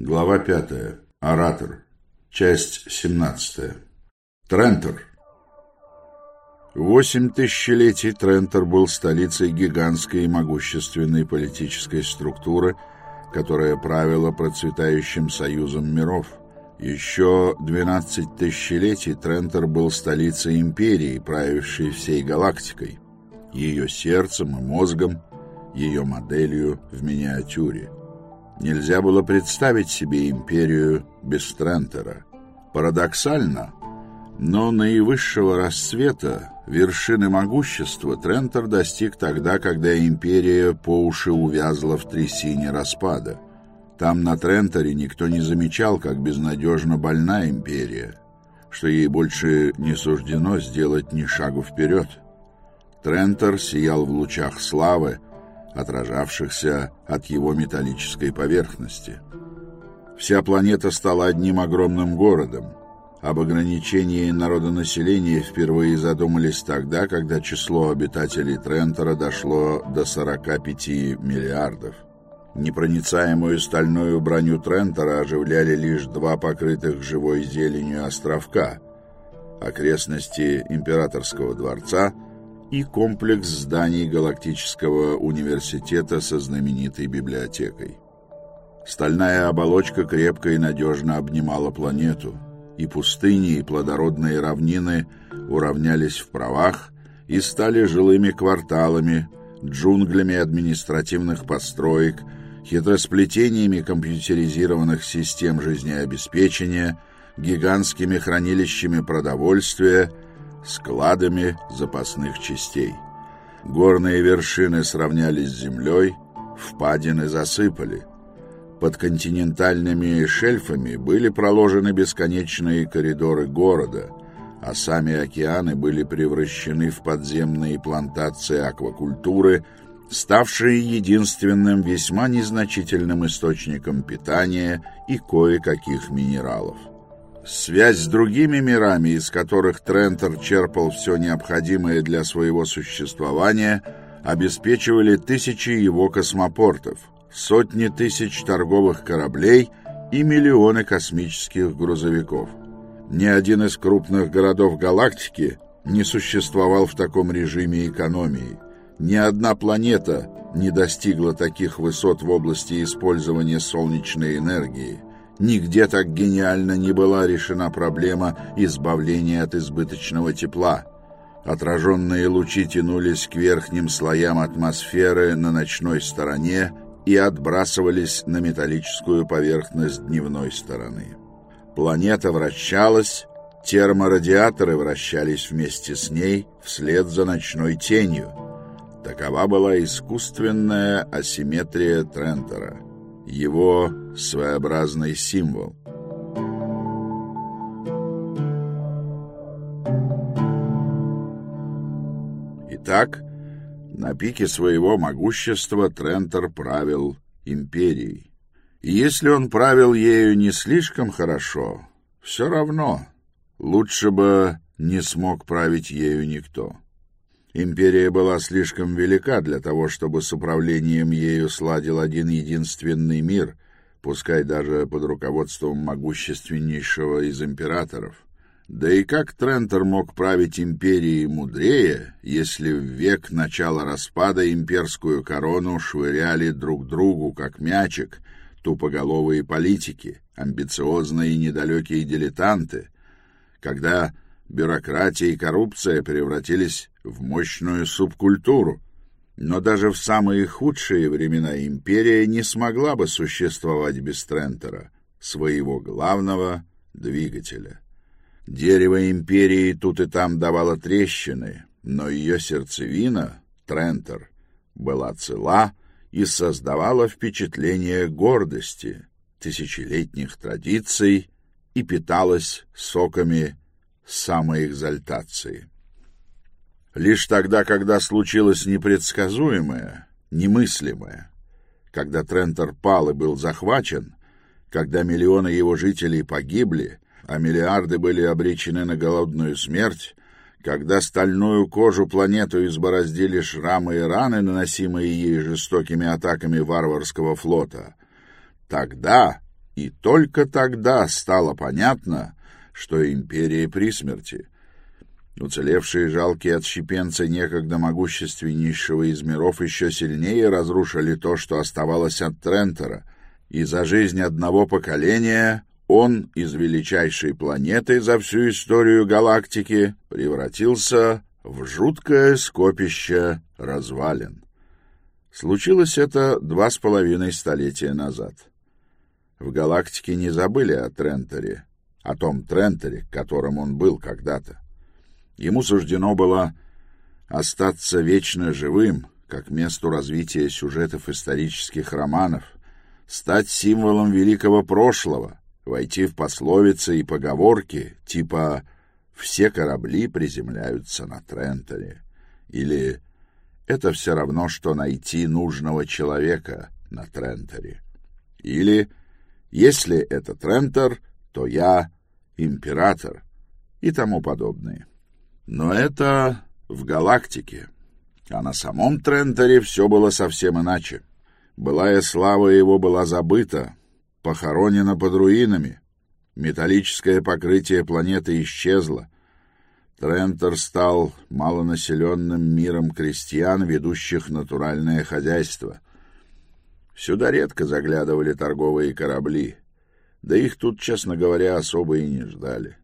Глава 5. Оратор. Часть 17. Трентер. Восемь тысячелетий Трентер был столицей гигантской и могущественной политической структуры, которая правила процветающим союзом миров. Еще 12 тысячелетий Трентер был столицей империи, правившей всей галактикой, ее сердцем и мозгом, ее моделью в миниатюре. Нельзя было представить себе империю без Трентера. Парадоксально, но наивысшего расцвета, вершины могущества Трентер достиг тогда, когда империя по уши увязла в трясине распада. Там на Тренторе никто не замечал, как безнадежно больна империя, что ей больше не суждено сделать ни шагу вперед. Трентор сиял в лучах славы, отражавшихся от его металлической поверхности. Вся планета стала одним огромным городом. Об ограничении народонаселения впервые задумались тогда, когда число обитателей Трентора дошло до 45 миллиардов. Непроницаемую стальную броню Трентора оживляли лишь два покрытых живой зеленью островка — окрестности Императорского дворца — и комплекс зданий Галактического университета со знаменитой библиотекой. Стальная оболочка крепко и надежно обнимала планету, и пустыни, и плодородные равнины уравнялись в правах и стали жилыми кварталами, джунглями административных построек, хитросплетениями компьютеризированных систем жизнеобеспечения, гигантскими хранилищами продовольствия – складами запасных частей. Горные вершины сравнялись с землей, впадины засыпали. Под континентальными шельфами были проложены бесконечные коридоры города, а сами океаны были превращены в подземные плантации аквакультуры, ставшие единственным весьма незначительным источником питания и кое-каких минералов. Связь с другими мирами, из которых Трентер черпал все необходимое для своего существования, обеспечивали тысячи его космопортов, сотни тысяч торговых кораблей и миллионы космических грузовиков. Ни один из крупных городов галактики не существовал в таком режиме экономии. Ни одна планета не достигла таких высот в области использования солнечной энергии – Нигде так гениально не была решена проблема избавления от избыточного тепла. Отраженные лучи тянулись к верхним слоям атмосферы на ночной стороне и отбрасывались на металлическую поверхность дневной стороны. Планета вращалась, терморадиаторы вращались вместе с ней вслед за ночной тенью. Такова была искусственная асимметрия Трентера — его своеобразный символ. Итак, на пике своего могущества Трентер правил империей. И если он правил ею не слишком хорошо, все равно лучше бы не смог править ею никто. Империя была слишком велика для того, чтобы с управлением ею сладил один единственный мир, пускай даже под руководством могущественнейшего из императоров. Да и как Трентер мог править империей мудрее, если в век начала распада имперскую корону швыряли друг другу, как мячик, тупоголовые политики, амбициозные и недалекие дилетанты, когда бюрократия и коррупция превратились в мощную субкультуру. Но даже в самые худшие времена империя не смогла бы существовать без Трентера, своего главного двигателя. Дерево империи тут и там давало трещины, но ее сердцевина, Трентер, была цела и создавала впечатление гордости, тысячелетних традиций и питалась соками самоэкзальтации. Лишь тогда, когда случилось непредсказуемое, немыслимое, когда Трентер пал и был захвачен, когда миллионы его жителей погибли, а миллиарды были обречены на голодную смерть, когда стальную кожу планету избороздили шрамы и раны, наносимые ей жестокими атаками варварского флота, тогда И только тогда стало понятно, что империя при смерти. Уцелевшие жалкие отщепенцы некогда могущественнейшего из миров еще сильнее разрушили то, что оставалось от Трентера, и за жизнь одного поколения он из величайшей планеты за всю историю галактики превратился в жуткое скопище развалин. Случилось это два с половиной столетия назад. В галактике не забыли о Трентере, о том Трентере, которым он был когда-то. Ему суждено было остаться вечно живым, как месту развития сюжетов исторических романов, стать символом великого прошлого, войти в пословицы и поговорки типа «все корабли приземляются на Трентере» или «это все равно, что найти нужного человека на Трентере» или «если это Трентер, то я император» и тому подобное. Но это в галактике. А на самом Трентере все было совсем иначе. Былая слава его была забыта, похоронена под руинами. Металлическое покрытие планеты исчезло. Трентер стал малонаселенным миром крестьян, ведущих натуральное хозяйство. Сюда редко заглядывали торговые корабли, да их тут, честно говоря, особо и не ждали.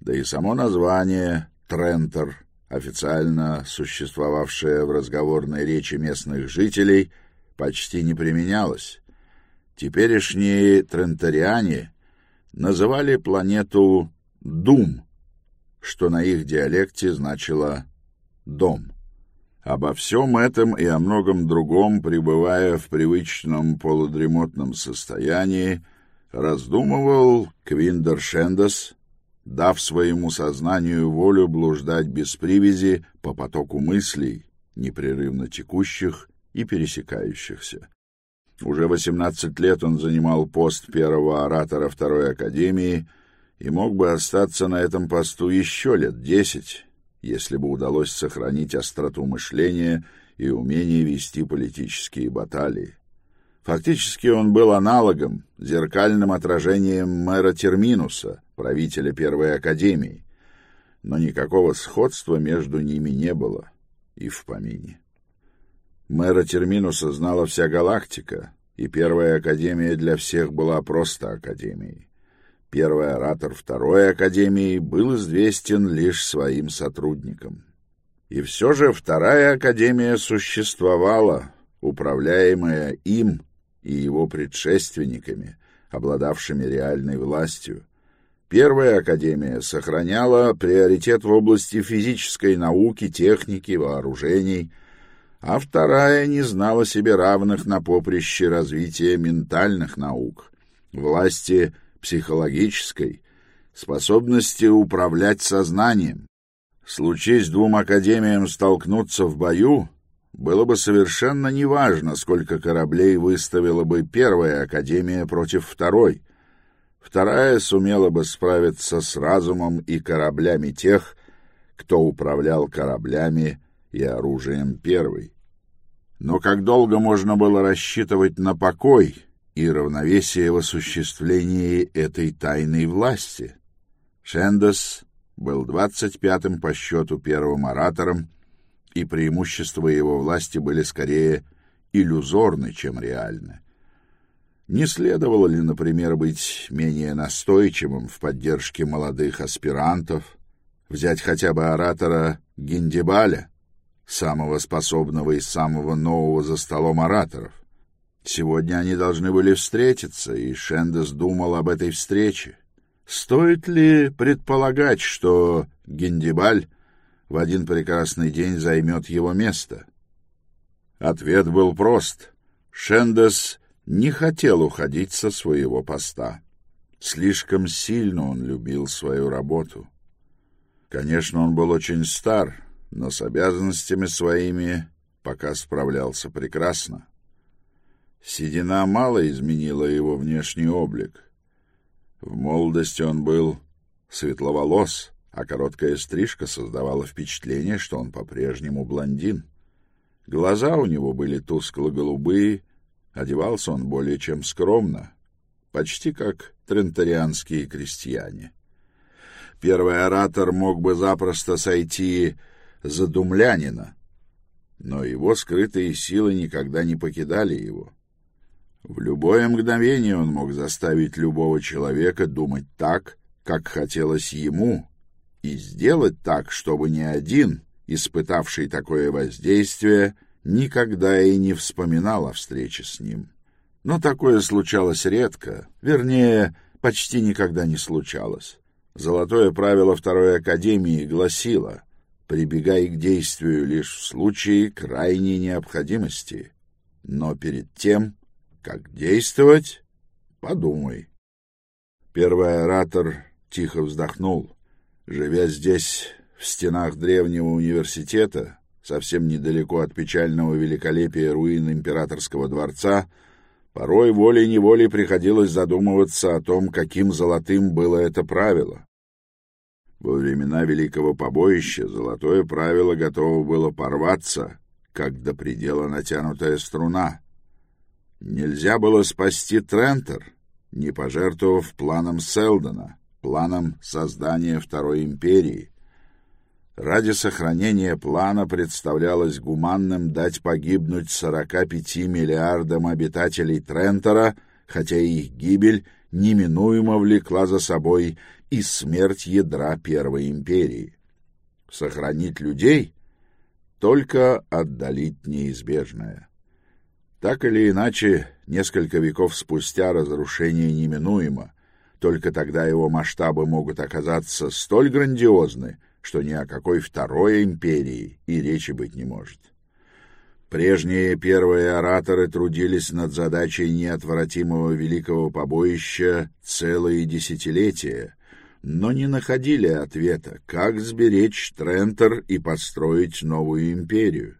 Да и само название Трентер, официально существовавшая в разговорной речи местных жителей, почти не применялась. Теперешние трентериане называли планету Дум, что на их диалекте значило «дом». Обо всем этом и о многом другом, пребывая в привычном полудремотном состоянии, раздумывал Квиндер Шендес, дав своему сознанию волю блуждать без привязи по потоку мыслей, непрерывно текущих и пересекающихся. Уже восемнадцать лет он занимал пост первого оратора Второй Академии и мог бы остаться на этом посту еще лет десять, если бы удалось сохранить остроту мышления и умение вести политические баталии. Фактически он был аналогом, зеркальным отражением мэра Терминуса, правителя Первой Академии, но никакого сходства между ними не было и в помине. Мэра Терминуса знала вся галактика, и Первая Академия для всех была просто Академией. Первый оратор Второй Академии был известен лишь своим сотрудникам. И все же Вторая Академия существовала, управляемая им и его предшественниками, обладавшими реальной властью. Первая академия сохраняла приоритет в области физической науки, техники, вооружений, а вторая не знала себе равных на поприще развития ментальных наук, власти психологической, способности управлять сознанием. Случись двум академиям столкнуться в бою, было бы совершенно неважно, сколько кораблей выставила бы первая Академия против второй. Вторая сумела бы справиться с разумом и кораблями тех, кто управлял кораблями и оружием первой. Но как долго можно было рассчитывать на покой и равновесие в осуществлении этой тайной власти? Шендес был двадцать пятым по счету первым оратором, и преимущества его власти были скорее иллюзорны, чем реальны. Не следовало ли, например, быть менее настойчивым в поддержке молодых аспирантов, взять хотя бы оратора Гиндибаля, самого способного и самого нового за столом ораторов? Сегодня они должны были встретиться, и Шендес думал об этой встрече. Стоит ли предполагать, что Гиндибаль в один прекрасный день займет его место? Ответ был прост. Шендес не хотел уходить со своего поста. Слишком сильно он любил свою работу. Конечно, он был очень стар, но с обязанностями своими пока справлялся прекрасно. Седина мало изменила его внешний облик. В молодости он был светловолос, а короткая стрижка создавала впечатление, что он по-прежнему блондин. Глаза у него были тускло-голубые, одевался он более чем скромно. почти как трентарианские крестьяне. Первый оратор мог бы запросто сойти за думлянина, но его скрытые силы никогда не покидали его. В любое мгновение он мог заставить любого человека думать так, как хотелось ему, и сделать так, чтобы ни один, испытавший такое воздействие, никогда и не вспоминал о встрече с ним. Но такое случалось редко, вернее, почти никогда не случалось. Золотое правило Второй Академии гласило «прибегай к действию лишь в случае крайней необходимости, но перед тем, как действовать, подумай». Первый оратор тихо вздохнул. Живя здесь, в стенах древнего университета, совсем недалеко от печального великолепия руин императорского дворца, порой волей-неволей приходилось задумываться о том, каким золотым было это правило. Во времена Великого Побоища золотое правило готово было порваться, как до предела натянутая струна. Нельзя было спасти Трентер, не пожертвовав планом Селдона, планом создания Второй Империи. Ради сохранения плана представлялось гуманным дать погибнуть 45 миллиардам обитателей Трентера, хотя их гибель неминуемо влекла за собой и смерть ядра Первой империи. Сохранить людей — только отдалить неизбежное. Так или иначе, несколько веков спустя разрушение неминуемо, только тогда его масштабы могут оказаться столь грандиозны, что ни о какой второй империи и речи быть не может. Прежние первые ораторы трудились над задачей неотвратимого великого побоища целые десятилетия, но не находили ответа, как сберечь Трентер и построить новую империю.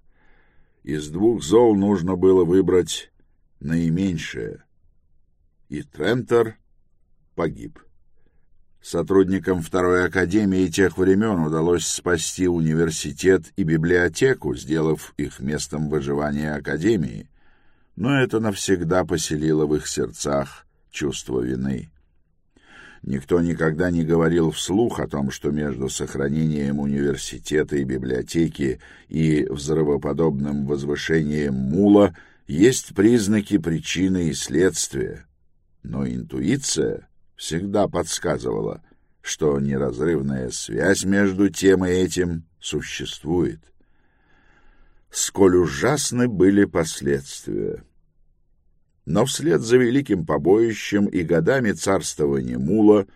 Из двух зол нужно было выбрать наименьшее, и Трентер погиб. Сотрудникам Второй Академии тех времен удалось спасти университет и библиотеку, сделав их местом выживания Академии, но это навсегда поселило в их сердцах чувство вины. Никто никогда не говорил вслух о том, что между сохранением университета и библиотеки и взрывоподобным возвышением мула есть признаки причины и следствия. Но интуиция всегда подсказывала, что неразрывная связь между тем и этим существует. Сколь ужасны были последствия! Но вслед за великим побоищем и годами царствования Мула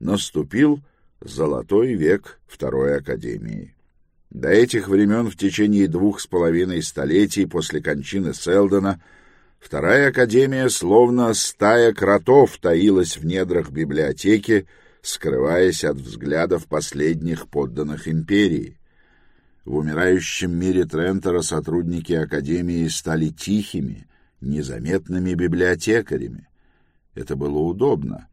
наступил золотой век Второй Академии. До этих времен в течение двух с половиной столетий после кончины Селдона Вторая Академия, словно стая кротов, таилась в недрах библиотеки, скрываясь от взглядов последних подданных империи. В умирающем мире Трентера сотрудники Академии стали тихими, незаметными библиотекарями. Это было удобно,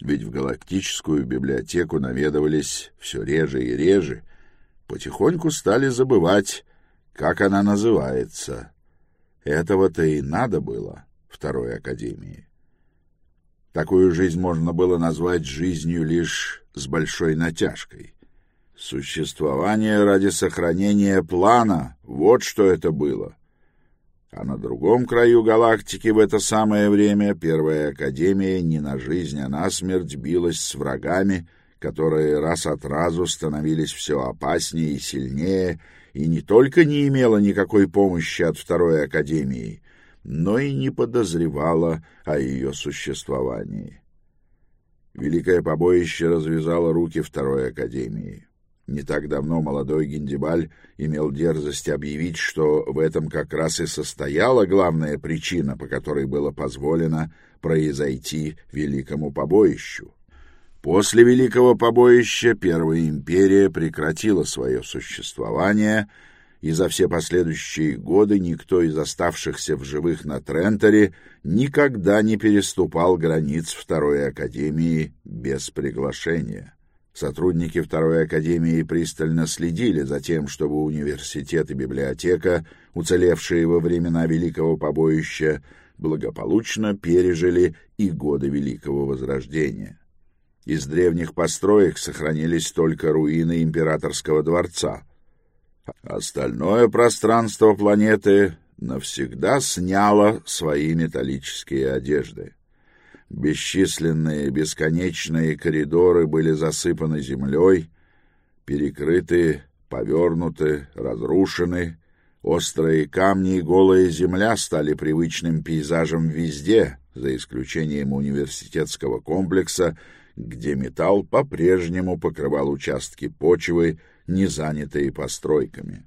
ведь в галактическую библиотеку наведывались все реже и реже, потихоньку стали забывать, как она называется. Этого-то и надо было второй академии. Такую жизнь можно было назвать жизнью лишь с большой натяжкой. Существование ради сохранения плана — вот что это было — а на другом краю галактики в это самое время Первая Академия не на жизнь, а на смерть билась с врагами, которые раз от разу становились все опаснее и сильнее, и не только не имела никакой помощи от Второй Академии, но и не подозревала о ее существовании. Великое побоище развязало руки Второй Академии. Не так давно молодой Гендибаль имел дерзость объявить, что в этом как раз и состояла главная причина, по которой было позволено произойти великому побоищу. После великого побоища Первая империя прекратила свое существование, и за все последующие годы никто из оставшихся в живых на Тренторе никогда не переступал границ Второй Академии без приглашения. Сотрудники Второй Академии пристально следили за тем, чтобы университет и библиотека, уцелевшие во времена Великого Побоища, благополучно пережили и годы Великого Возрождения. Из древних построек сохранились только руины императорского дворца. Остальное пространство планеты навсегда сняло свои металлические одежды. Бесчисленные бесконечные коридоры были засыпаны землей, перекрыты, повернуты, разрушены. Острые камни и голая земля стали привычным пейзажем везде, за исключением университетского комплекса, где металл по-прежнему покрывал участки почвы, не занятые постройками.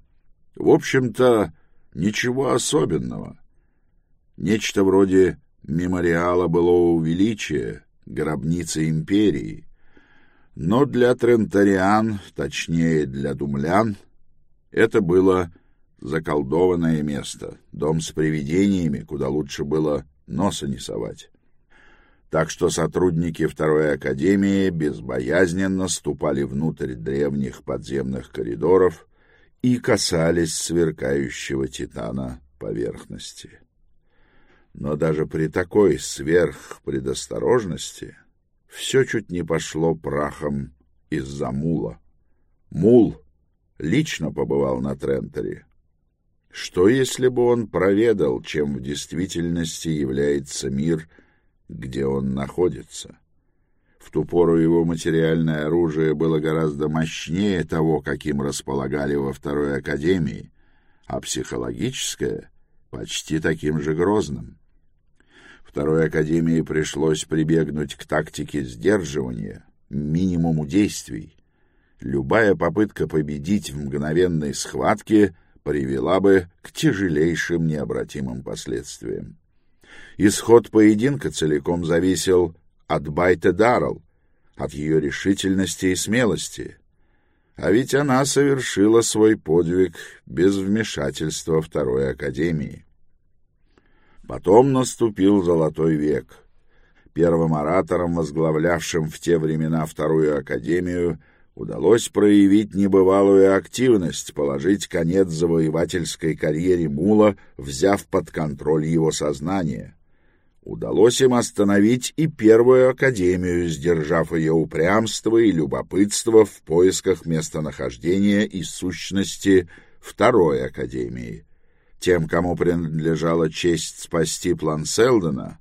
В общем-то, ничего особенного. Нечто вроде мемориала былого величия, гробницы империи. Но для трентариан, точнее для думлян, это было заколдованное место, дом с привидениями, куда лучше было носа не совать. Так что сотрудники Второй Академии безбоязненно ступали внутрь древних подземных коридоров и касались сверкающего титана поверхности. Но даже при такой сверхпредосторожности все чуть не пошло прахом из-за мула. Мул лично побывал на Трентере. Что, если бы он проведал, чем в действительности является мир, где он находится? В ту пору его материальное оружие было гораздо мощнее того, каким располагали во Второй Академии, а психологическое — почти таким же грозным. Второй Академии пришлось прибегнуть к тактике сдерживания, минимуму действий. Любая попытка победить в мгновенной схватке привела бы к тяжелейшим необратимым последствиям. Исход поединка целиком зависел от Байта Даррелл, от ее решительности и смелости. А ведь она совершила свой подвиг без вмешательства Второй Академии. Потом наступил Золотой век. Первым оратором, возглавлявшим в те времена Вторую Академию, удалось проявить небывалую активность, положить конец завоевательской карьере Мула, взяв под контроль его сознание. Удалось им остановить и Первую Академию, сдержав ее упрямство и любопытство в поисках местонахождения и сущности Второй Академии. Тем, кому принадлежала честь спасти план Селдона,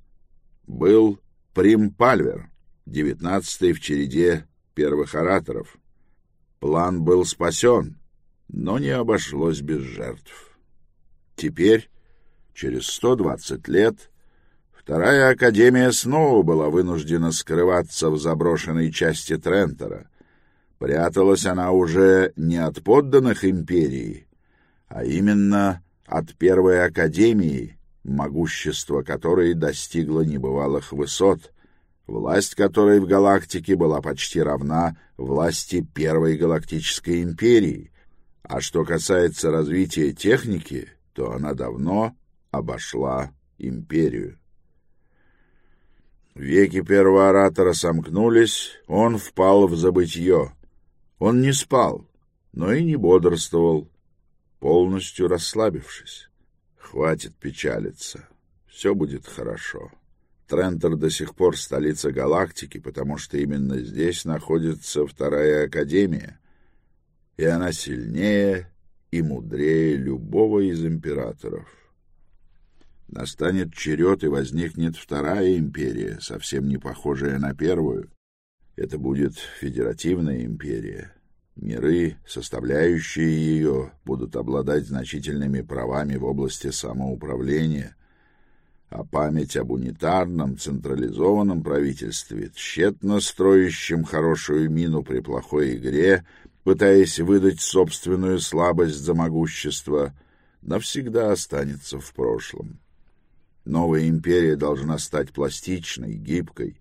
был Прим Пальвер, девятнадцатый в череде первых ораторов. План был спасен, но не обошлось без жертв. Теперь, через сто двадцать лет, Вторая Академия снова была вынуждена скрываться в заброшенной части Трентера. Пряталась она уже не от подданных империи, а именно от Первой Академии, могущество которой достигло небывалых высот, власть которой в галактике была почти равна власти Первой Галактической Империи, а что касается развития техники, то она давно обошла Империю. Веки первого оратора сомкнулись, он впал в забытье. Он не спал, но и не бодрствовал, полностью расслабившись. Хватит печалиться. Все будет хорошо. Трентер до сих пор столица галактики, потому что именно здесь находится Вторая Академия, и она сильнее и мудрее любого из императоров. Настанет черед, и возникнет Вторая империя, совсем не похожая на Первую. Это будет Федеративная империя, Миры, составляющие ее, будут обладать значительными правами в области самоуправления, а память об унитарном, централизованном правительстве, тщетно строящем хорошую мину при плохой игре, пытаясь выдать собственную слабость за могущество, навсегда останется в прошлом. Новая империя должна стать пластичной, гибкой,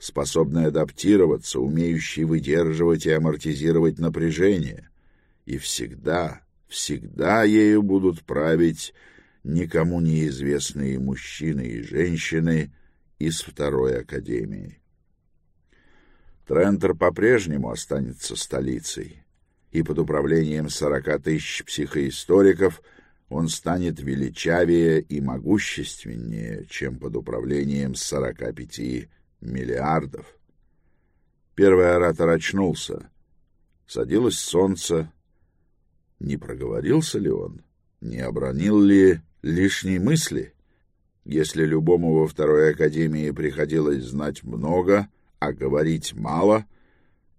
способный адаптироваться, умеющий выдерживать и амортизировать напряжение. И всегда, всегда ею будут править никому неизвестные мужчины и женщины из Второй Академии. Трентер по-прежнему останется столицей, и под управлением сорока тысяч психоисториков он станет величавее и могущественнее, чем под управлением 45 миллиардов. Первый оратор очнулся. Садилось солнце. Не проговорился ли он? Не обронил ли лишней мысли? Если любому во второй академии приходилось знать много, а говорить мало,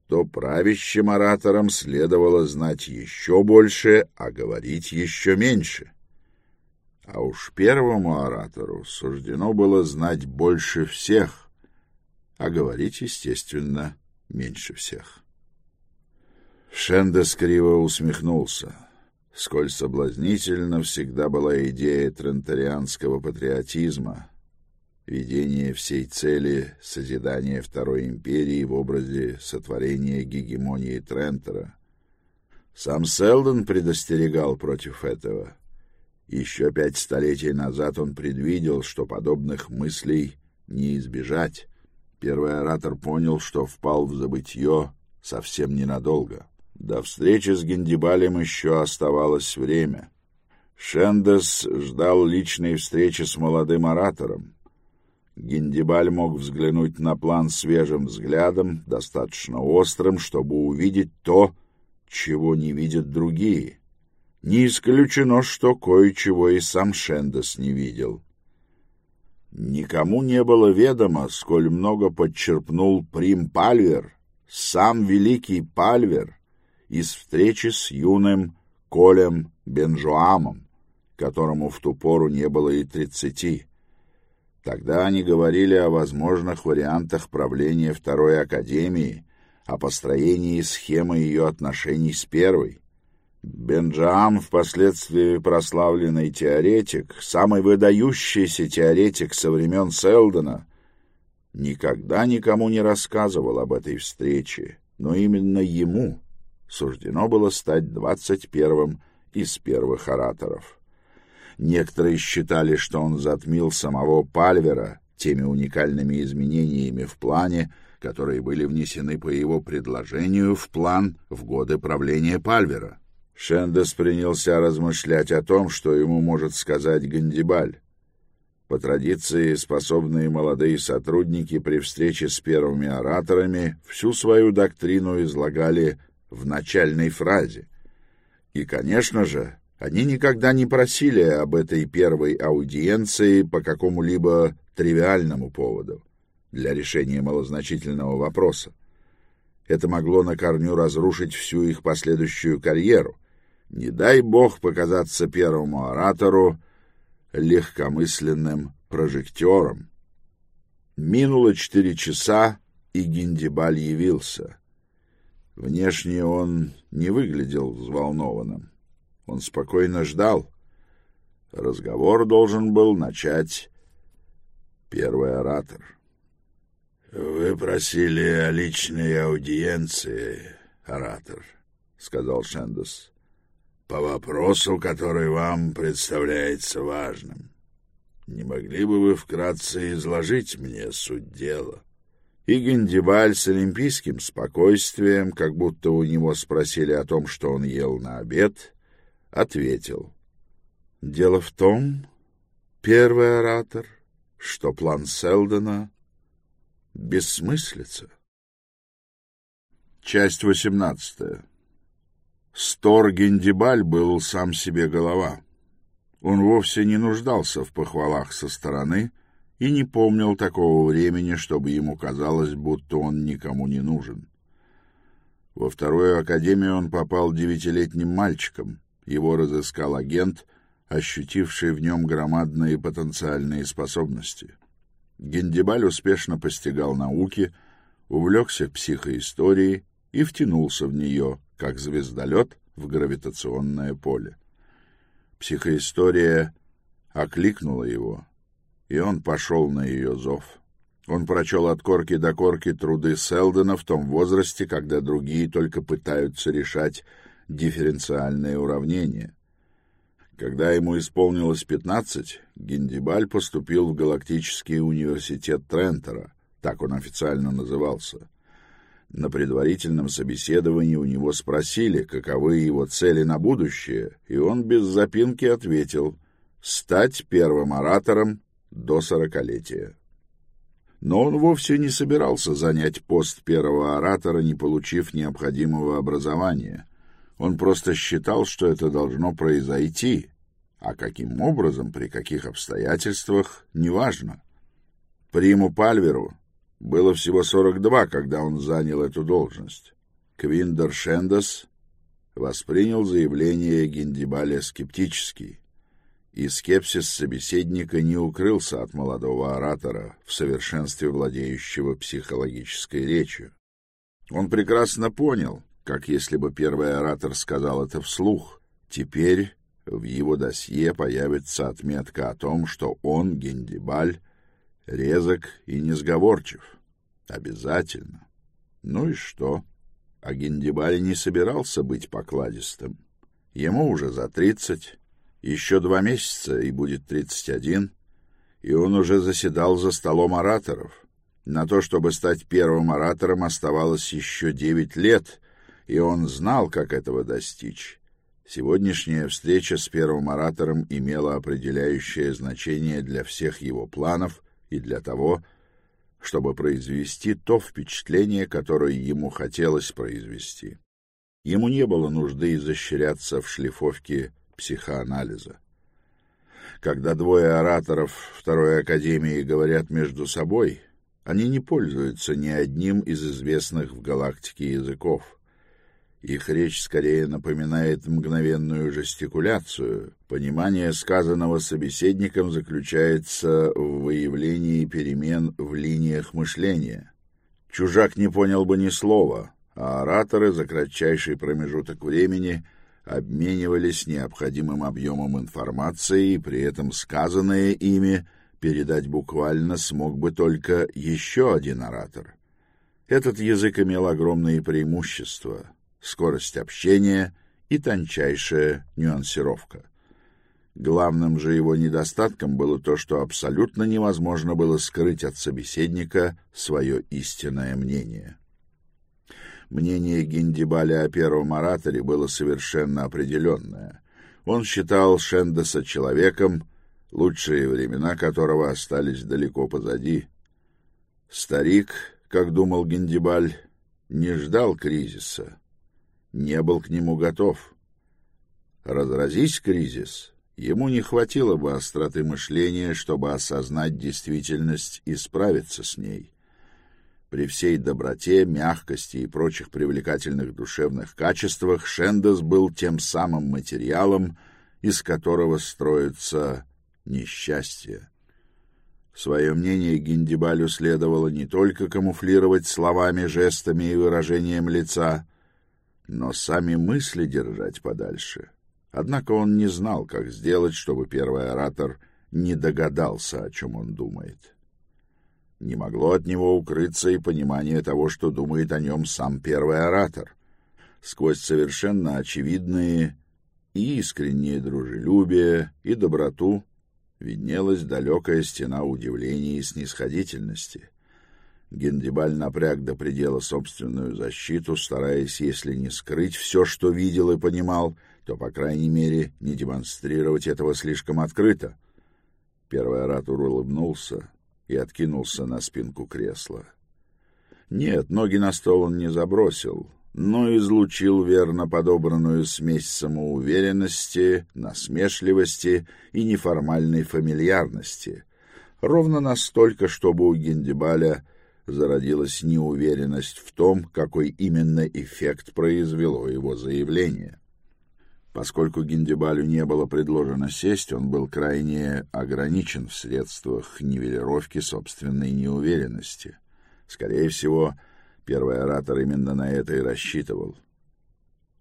то правящим ораторам следовало знать еще больше, а говорить еще меньше. А уж первому оратору суждено было знать больше всех, а говорить, естественно, меньше всех. Шендес криво усмехнулся. Сколь соблазнительно всегда была идея трентарианского патриотизма, видение всей цели созидания Второй империи в образе сотворения гегемонии Трентера. Сам Селдон предостерегал против этого. Еще пять столетий назад он предвидел, что подобных мыслей не избежать. Первый оратор понял, что впал в забытье совсем ненадолго. До встречи с Гендибалем еще оставалось время. Шендес ждал личной встречи с молодым оратором. Гендибаль мог взглянуть на план свежим взглядом, достаточно острым, чтобы увидеть то, чего не видят другие. Не исключено, что кое-чего и сам Шендес не видел. Никому не было ведомо, сколь много подчерпнул Прим Пальвер, сам великий Пальвер, из встречи с юным Колем Бенжуамом, которому в ту пору не было и тридцати. Тогда они говорили о возможных вариантах правления Второй Академии, о построении схемы ее отношений с Первой. Бенджаам, впоследствии прославленный теоретик, самый выдающийся теоретик со времен Селдона, никогда никому не рассказывал об этой встрече, но именно ему суждено было стать двадцать первым из первых ораторов. Некоторые считали, что он затмил самого Пальвера теми уникальными изменениями в плане, которые были внесены по его предложению в план в годы правления Пальвера. Шендес принялся размышлять о том, что ему может сказать Гандибаль. По традиции, способные молодые сотрудники при встрече с первыми ораторами всю свою доктрину излагали в начальной фразе. И, конечно же, они никогда не просили об этой первой аудиенции по какому-либо тривиальному поводу для решения малозначительного вопроса. Это могло на корню разрушить всю их последующую карьеру. Не дай бог показаться первому оратору легкомысленным прожектором. Минуло четыре часа, и Гиндибаль явился. Внешне он не выглядел взволнованным. Он спокойно ждал. Разговор должен был начать первый оратор. «Вы просили о личной аудиенции, оратор», — сказал Шендес, — «по вопросу, который вам представляется важным. Не могли бы вы вкратце изложить мне суть дела?» И Гендибаль с олимпийским спокойствием, как будто у него спросили о том, что он ел на обед, ответил. «Дело в том, первый оратор, что план Селдона — бессмыслица». Часть восемнадцатая. Стор Гендибаль был сам себе голова. Он вовсе не нуждался в похвалах со стороны и не помнил такого времени, чтобы ему казалось, будто он никому не нужен. Во вторую академию он попал девятилетним мальчиком — его разыскал агент, ощутивший в нем громадные потенциальные способности. Гендибаль успешно постигал науки, увлекся психоисторией и втянулся в нее, как звездолет в гравитационное поле. Психоистория окликнула его, и он пошел на ее зов. Он прочел от корки до корки труды Селдена в том возрасте, когда другие только пытаются решать дифференциальное уравнение. Когда ему исполнилось 15, Гендибаль поступил в Галактический университет Трентера, так он официально назывался. На предварительном собеседовании у него спросили, каковы его цели на будущее, и он без запинки ответил «стать первым оратором до сорокалетия». Но он вовсе не собирался занять пост первого оратора, не получив необходимого образования. Он просто считал, что это должно произойти, а каким образом, при каких обстоятельствах, неважно. Приму Пальверу было всего 42, когда он занял эту должность. Квиндер Шендес воспринял заявление Гендибаля скептически, и скепсис собеседника не укрылся от молодого оратора, в совершенстве владеющего психологической речью. Он прекрасно понял, как если бы первый оратор сказал это вслух. Теперь в его досье появится отметка о том, что он, Гендибаль, резок и несговорчив. Обязательно. Ну и что? А Гендибаль не собирался быть покладистым. Ему уже за тридцать, еще два месяца, и будет тридцать один, и он уже заседал за столом ораторов. На то, чтобы стать первым оратором, оставалось еще девять лет, и он знал, как этого достичь. Сегодняшняя встреча с первым оратором имела определяющее значение для всех его планов и для того, чтобы произвести то впечатление, которое ему хотелось произвести. Ему не было нужды изощряться в шлифовке психоанализа. Когда двое ораторов Второй Академии говорят между собой, они не пользуются ни одним из известных в галактике языков. Их речь скорее напоминает мгновенную жестикуляцию. Понимание сказанного собеседником заключается в выявлении перемен в линиях мышления. Чужак не понял бы ни слова, а ораторы за кратчайший промежуток времени обменивались необходимым объемом информации, и при этом сказанное ими передать буквально смог бы только еще один оратор. Этот язык имел огромные преимущества — скорость общения и тончайшая нюансировка. Главным же его недостатком было то, что абсолютно невозможно было скрыть от собеседника свое истинное мнение. Мнение Гиндибаля о первом ораторе было совершенно определенное. Он считал Шендеса человеком, лучшие времена которого остались далеко позади. Старик, как думал Гиндибаль, не ждал кризиса, не был к нему готов. Разразись кризис, ему не хватило бы остроты мышления, чтобы осознать действительность и справиться с ней. При всей доброте, мягкости и прочих привлекательных душевных качествах Шендес был тем самым материалом, из которого строится несчастье. Свое мнение Гиндибалю следовало не только камуфлировать словами, жестами и выражением лица, но сами мысли держать подальше. Однако он не знал, как сделать, чтобы первый оратор не догадался, о чем он думает. Не могло от него укрыться и понимание того, что думает о нем сам первый оратор. Сквозь совершенно очевидные и искреннее дружелюбие и доброту виднелась далекая стена удивления и снисходительности — Гендибаль напряг до предела собственную защиту, стараясь, если не скрыть все, что видел и понимал, то, по крайней мере, не демонстрировать этого слишком открыто. Первый оратор улыбнулся и откинулся на спинку кресла. Нет, ноги на стол он не забросил, но излучил верно подобранную смесь самоуверенности, насмешливости и неформальной фамильярности, ровно настолько, чтобы у Гендибаля зародилась неуверенность в том, какой именно эффект произвело его заявление. Поскольку Гиндибалю не было предложено сесть, он был крайне ограничен в средствах нивелировки собственной неуверенности. Скорее всего, первый оратор именно на это и рассчитывал.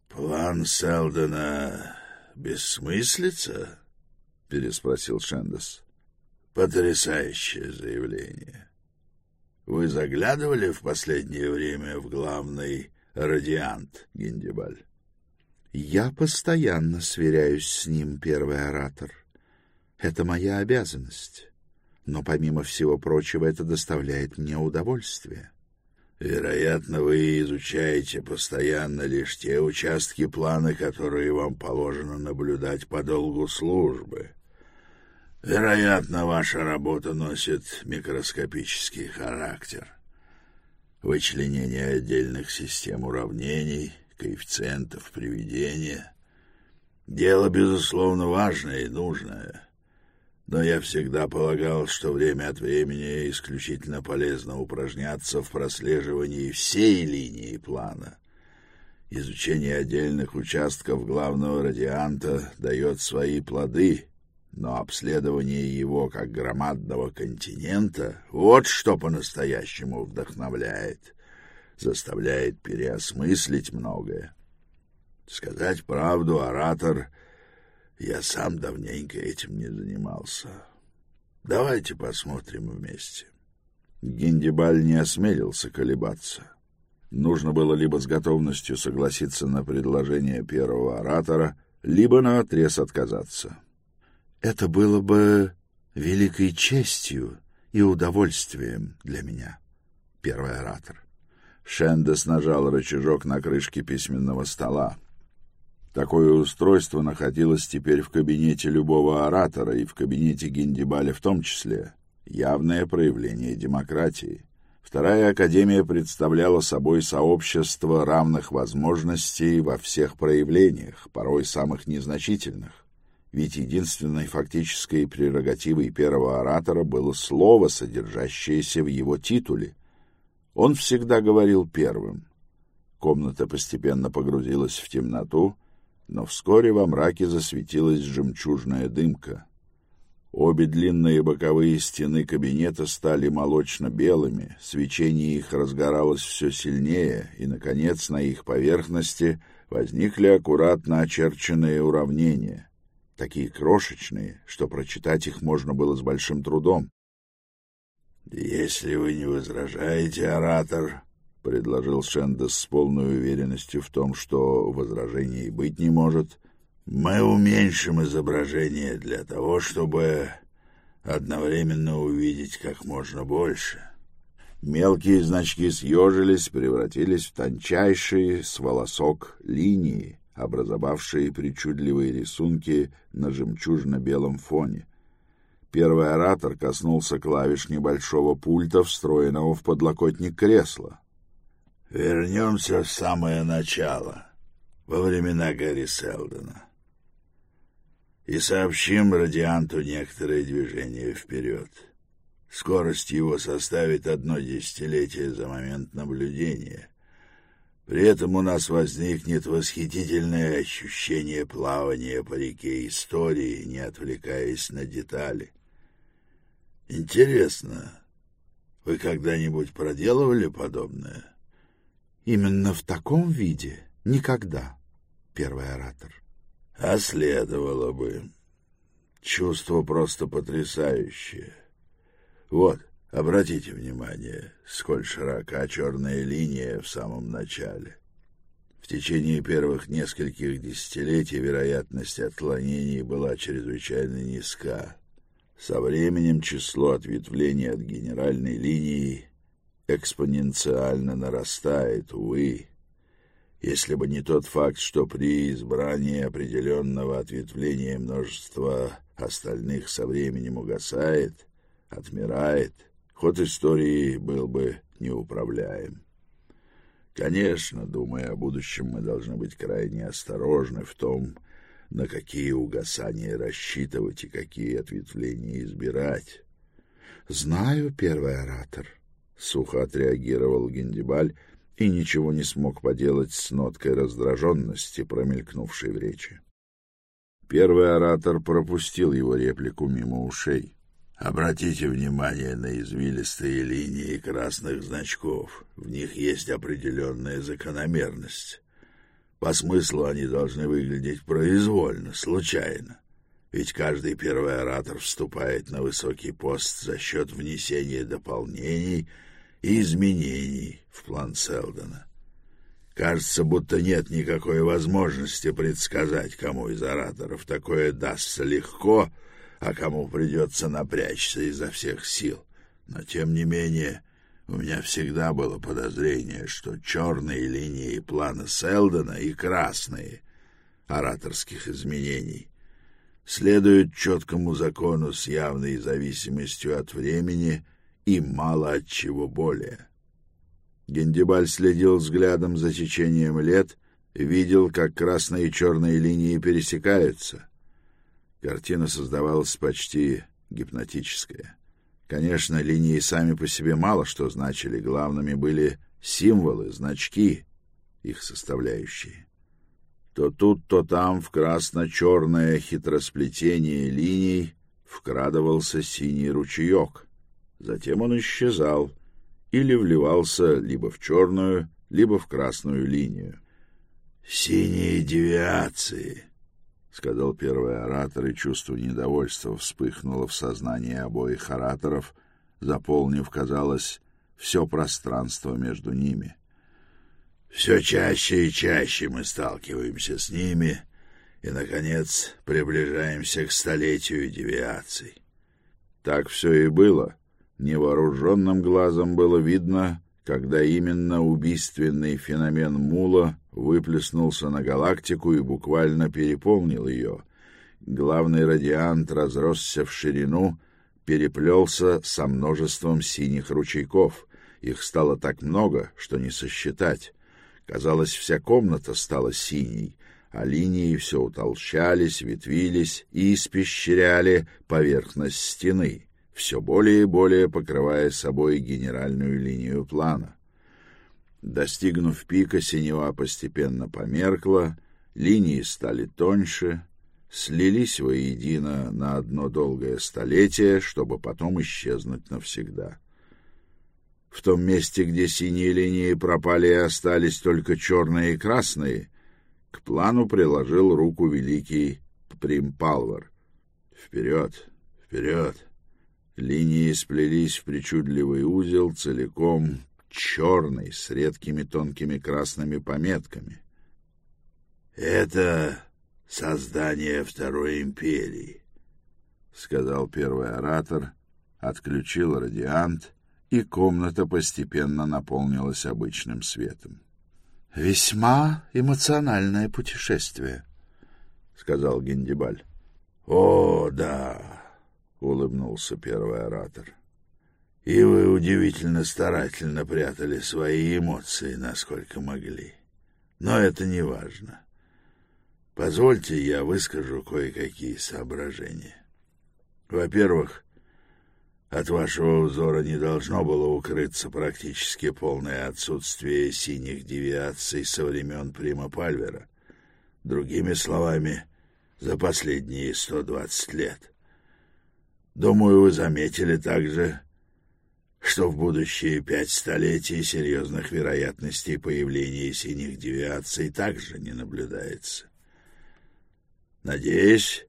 «План Селдона бессмыслица?» — переспросил Шендес. «Потрясающее заявление. Вы заглядывали в последнее время в главный радиант, Гиндибаль? Я постоянно сверяюсь с ним, первый оратор. Это моя обязанность. Но помимо всего прочего это доставляет мне удовольствие. Вероятно, вы изучаете постоянно лишь те участки плана, которые вам положено наблюдать по долгу службы. Вероятно, ваша работа носит микроскопический характер. Вычленение отдельных систем уравнений, коэффициентов приведения — дело, безусловно, важное и нужное — но я всегда полагал, что время от времени исключительно полезно упражняться в прослеживании всей линии плана. Изучение отдельных участков главного радианта дает свои плоды, но обследование его как громадного континента — вот что по-настоящему вдохновляет, заставляет переосмыслить многое. Сказать правду, оратор — я сам давненько этим не занимался. Давайте посмотрим вместе. Гиндибаль не осмелился колебаться. Нужно было либо с готовностью согласиться на предложение первого оратора, либо наотрез отказаться. Это было бы великой честью и удовольствием для меня, первый оратор. Шендес нажал рычажок на крышке письменного стола. Такое устройство находилось теперь в кабинете любого оратора и в кабинете Гиндибаля в том числе. Явное проявление демократии. Вторая академия представляла собой сообщество равных возможностей во всех проявлениях, порой самых незначительных. Ведь единственной фактической прерогативой первого оратора было слово, содержащееся в его титуле. Он всегда говорил первым. Комната постепенно погрузилась в темноту, но вскоре во мраке засветилась жемчужная дымка. Обе длинные боковые стены кабинета стали молочно-белыми, свечение их разгоралось все сильнее, и, наконец, на их поверхности возникли аккуратно очерченные уравнения, такие крошечные, что прочитать их можно было с большим трудом. «Если вы не возражаете, оратор», — предложил Шендес с полной уверенностью в том, что возражений быть не может. «Мы уменьшим изображение для того, чтобы одновременно увидеть как можно больше». Мелкие значки съежились, превратились в тончайшие с волосок линии, образовавшие причудливые рисунки на жемчужно-белом фоне. Первый оратор коснулся клавиш небольшого пульта, встроенного в подлокотник кресла. Вернемся в самое начало, во времена Гарри Селдона, и сообщим радианту некоторое движение вперед. Скорость его составит одно десятилетие за момент наблюдения. При этом у нас возникнет восхитительное ощущение плавания по реке истории, не отвлекаясь на детали. Интересно, вы когда-нибудь проделывали подобное? Именно в таком виде никогда, первый оратор. А следовало бы. Чувство просто потрясающее. Вот, обратите внимание, сколь широка черная линия в самом начале. В течение первых нескольких десятилетий вероятность отклонений была чрезвычайно низка. Со временем число ответвлений от генеральной линии экспоненциально нарастает, увы. Если бы не тот факт, что при избрании определенного ответвления множество остальных со временем угасает, отмирает, ход истории был бы неуправляем. Конечно, думая о будущем, мы должны быть крайне осторожны в том, на какие угасания рассчитывать и какие ответвления избирать. Знаю, первый оратор, — сухо отреагировал Гендибаль и ничего не смог поделать с ноткой раздраженности, промелькнувшей в речи. Первый оратор пропустил его реплику мимо ушей. «Обратите внимание на извилистые линии красных значков. В них есть определенная закономерность. По смыслу они должны выглядеть произвольно, случайно. Ведь каждый первый оратор вступает на высокий пост за счет внесения дополнений — и изменений в план Селдона. Кажется, будто нет никакой возможности предсказать, кому из ораторов такое дастся легко, а кому придется напрячься изо всех сил. Но, тем не менее, У меня всегда было подозрение, что черные линии плана Селдона и красные ораторских изменений следуют четкому закону с явной зависимостью от времени и мало от чего более. Гендибаль следил взглядом за течением лет, видел, как красные и черные линии пересекаются. Картина создавалась почти гипнотическая. Конечно, линии сами по себе мало что значили, главными были символы, значки, их составляющие. То тут, то там в красно-черное хитросплетение линий вкрадывался синий ручеек. Затем он исчезал или вливался либо в черную, либо в красную линию. «Синие девиации», — сказал первый оратор, и чувство недовольства вспыхнуло в сознании обоих ораторов, заполнив, казалось, все пространство между ними. Все чаще и чаще мы сталкиваемся с ними и, наконец, приближаемся к столетию девиаций. Так все и было. Невооруженным глазом было видно, когда именно убийственный феномен Мула выплеснулся на галактику и буквально переполнил ее. Главный радиант разросся в ширину, переплелся со множеством синих ручейков. Их стало так много, что не сосчитать. Казалось, вся комната стала синей, а линии все утолщались, ветвились и испещряли поверхность стены, все более и более покрывая собой генеральную линию плана. Достигнув пика, синева постепенно померкла, линии стали тоньше, слились воедино на одно долгое столетие, чтобы потом исчезнуть навсегда. В том месте, где синие линии пропали и остались только черные и красные, к плану приложил руку великий Примпалвар. Вперед, вперед! Линии сплелись в причудливый узел, целиком черный, с редкими тонкими красными пометками. «Это создание Второй империи», — сказал первый оратор, отключил радиант и комната постепенно наполнилась обычным светом. — Весьма эмоциональное путешествие, — сказал Гендибаль. — О, да, — улыбнулся первый оратор. — И вы удивительно старательно прятали свои эмоции, насколько могли. Но это не важно. Позвольте, я выскажу кое-какие соображения. Во-первых, от вашего взора не должно было укрыться практически полное отсутствие синих девиаций со времен Прима Пальвера. Другими словами, за последние 120 лет. Думаю, вы заметили также, что в будущие пять столетий серьезных вероятностей появления синих девиаций также не наблюдается. Надеюсь,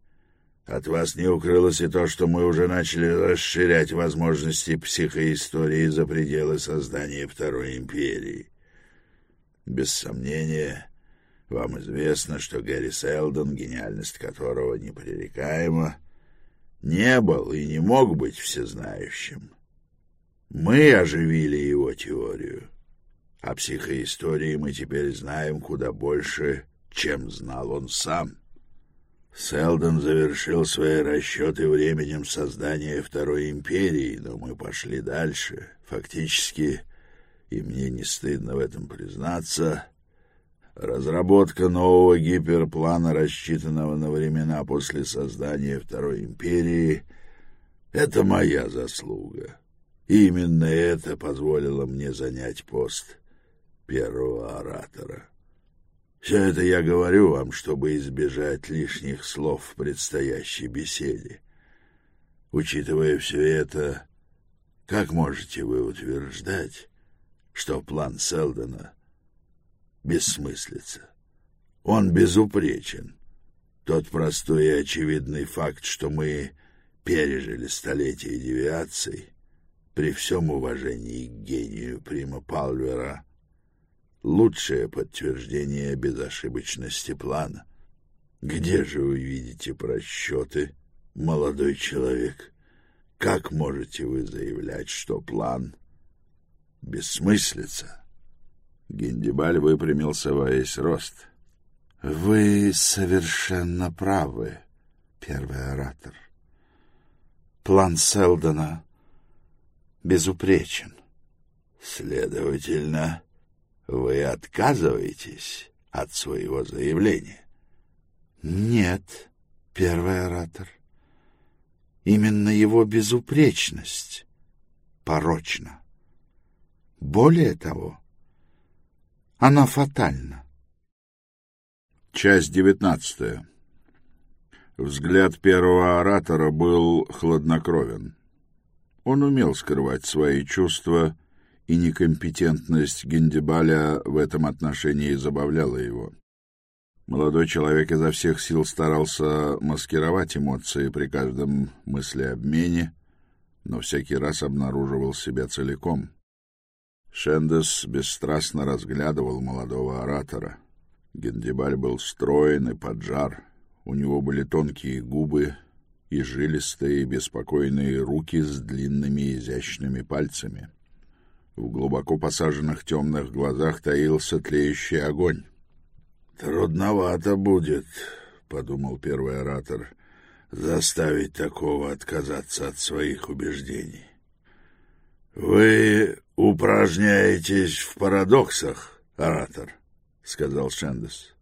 от вас не укрылось и то, что мы уже начали расширять возможности психоистории за пределы создания Второй империи. Без сомнения, вам известно, что Гэри Селдон, гениальность которого непререкаема, не был и не мог быть всезнающим. Мы оживили его теорию. О психоистории мы теперь знаем куда больше, чем знал он сам. — Селдон завершил свои расчеты временем создания Второй империи, но мы пошли дальше. Фактически, и мне не стыдно в этом признаться, разработка нового гиперплана, рассчитанного на времена после создания Второй империи, это моя заслуга. Именно это позволило мне занять пост первого оратора. Все это я говорю вам, чтобы избежать лишних слов в предстоящей беседе. Учитывая все это, как можете вы утверждать, что план Селдона бессмыслица? Он безупречен. Тот простой и очевидный факт, что мы пережили столетия девиаций, при всем уважении к гению Прима Палвера, лучшее подтверждение безошибочности плана. Где же вы видите просчеты, молодой человек? Как можете вы заявлять, что план бессмыслица. Гендибаль выпрямился во весь рост. — Вы совершенно правы, первый оратор. План Селдона безупречен. — Следовательно, вы отказываетесь от своего заявления? — Нет, первый оратор. Именно его безупречность порочна. Более того, она фатальна. Часть девятнадцатая. Взгляд первого оратора был хладнокровен. Он умел скрывать свои чувства, и некомпетентность Гендибаля в этом отношении забавляла его. Молодой человек изо всех сил старался маскировать эмоции при каждом мыслеобмене, но всякий раз обнаруживал себя целиком. Шендес бесстрастно разглядывал молодого оратора. Гендибаль был строен и поджар. У него были тонкие губы и жилистые, беспокойные руки с длинными изящными пальцами. В глубоко посаженных темных глазах таился тлеющий огонь. «Трудновато будет», — подумал первый оратор, — «заставить такого отказаться от своих убеждений». «Вы упражняетесь в парадоксах, оратор», — сказал Шендес.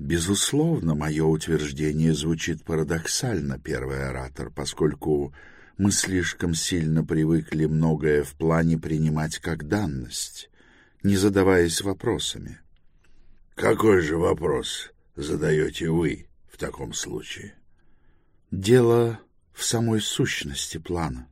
«Безусловно, мое утверждение звучит парадоксально, первый оратор, поскольку мы слишком сильно привыкли многое в плане принимать как данность, не задаваясь вопросами». Какой же вопрос задаете вы в таком случае? Дело в самой сущности плана.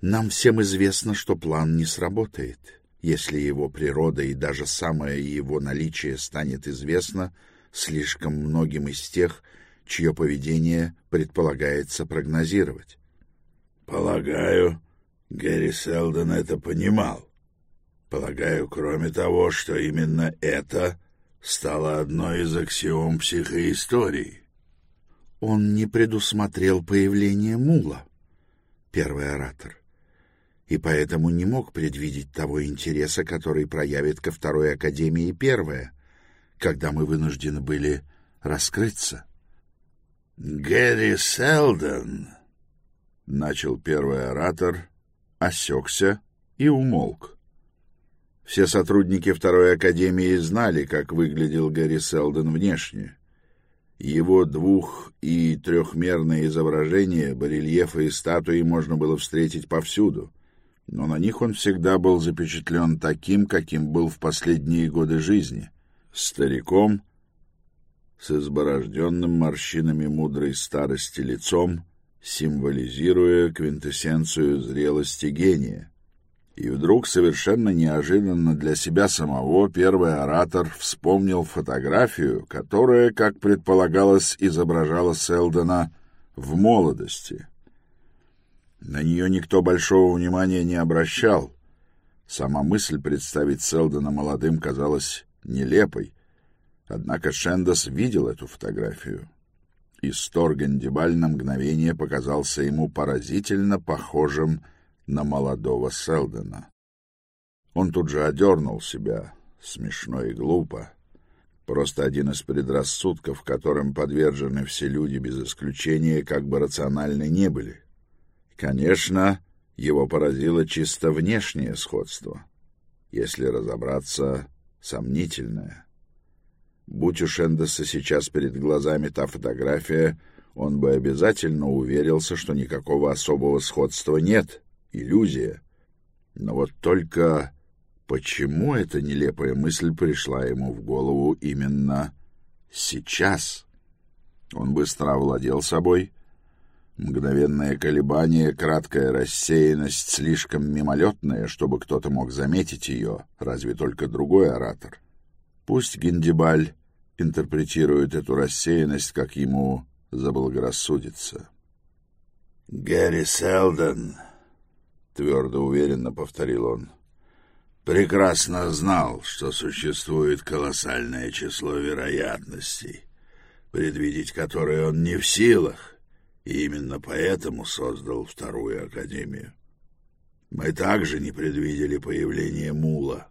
Нам всем известно, что план не сработает. Если его природа и даже самое его наличие станет известно слишком многим из тех, чье поведение предполагается прогнозировать. Полагаю, Гэри Селдон это понимал. Полагаю, кроме того, что именно это стала одной из аксиом психоистории. Он не предусмотрел появление мула, первый оратор, и поэтому не мог предвидеть того интереса, который проявит ко второй академии первая, когда мы вынуждены были раскрыться. «Гэри Селдон», — начал первый оратор, осекся и умолк. Все сотрудники Второй Академии знали, как выглядел Гэри Селдон внешне. Его двух- и трехмерные изображения, барельефы и статуи можно было встретить повсюду, но на них он всегда был запечатлен таким, каким был в последние годы жизни — стариком, с изборожденным морщинами мудрой старости лицом, символизируя квинтэссенцию зрелости гения — и вдруг, совершенно неожиданно для себя самого, первый оратор вспомнил фотографию, которая, как предполагалось, изображала Селдона в молодости. На нее никто большого внимания не обращал. Сама мысль представить Селдона молодым казалась нелепой. Однако Шендос видел эту фотографию, и Сторгендибаль на мгновение показался ему поразительно похожим на молодого Селдена. Он тут же одернул себя, смешно и глупо. Просто один из предрассудков, которым подвержены все люди без исключения, как бы рациональны не были. Конечно, его поразило чисто внешнее сходство. Если разобраться, сомнительное. Будь у Шендеса сейчас перед глазами та фотография, он бы обязательно уверился, что никакого особого сходства нет — иллюзия. Но вот только почему эта нелепая мысль пришла ему в голову именно сейчас? Он быстро овладел собой. Мгновенное колебание, краткая рассеянность, слишком мимолетная, чтобы кто-то мог заметить ее, разве только другой оратор. Пусть Гендибаль интерпретирует эту рассеянность, как ему заблагорассудится. «Гэри Селдон», твердо уверенно повторил он. Прекрасно знал, что существует колоссальное число вероятностей, предвидеть которые он не в силах, и именно поэтому создал вторую академию. Мы также не предвидели появление Мула,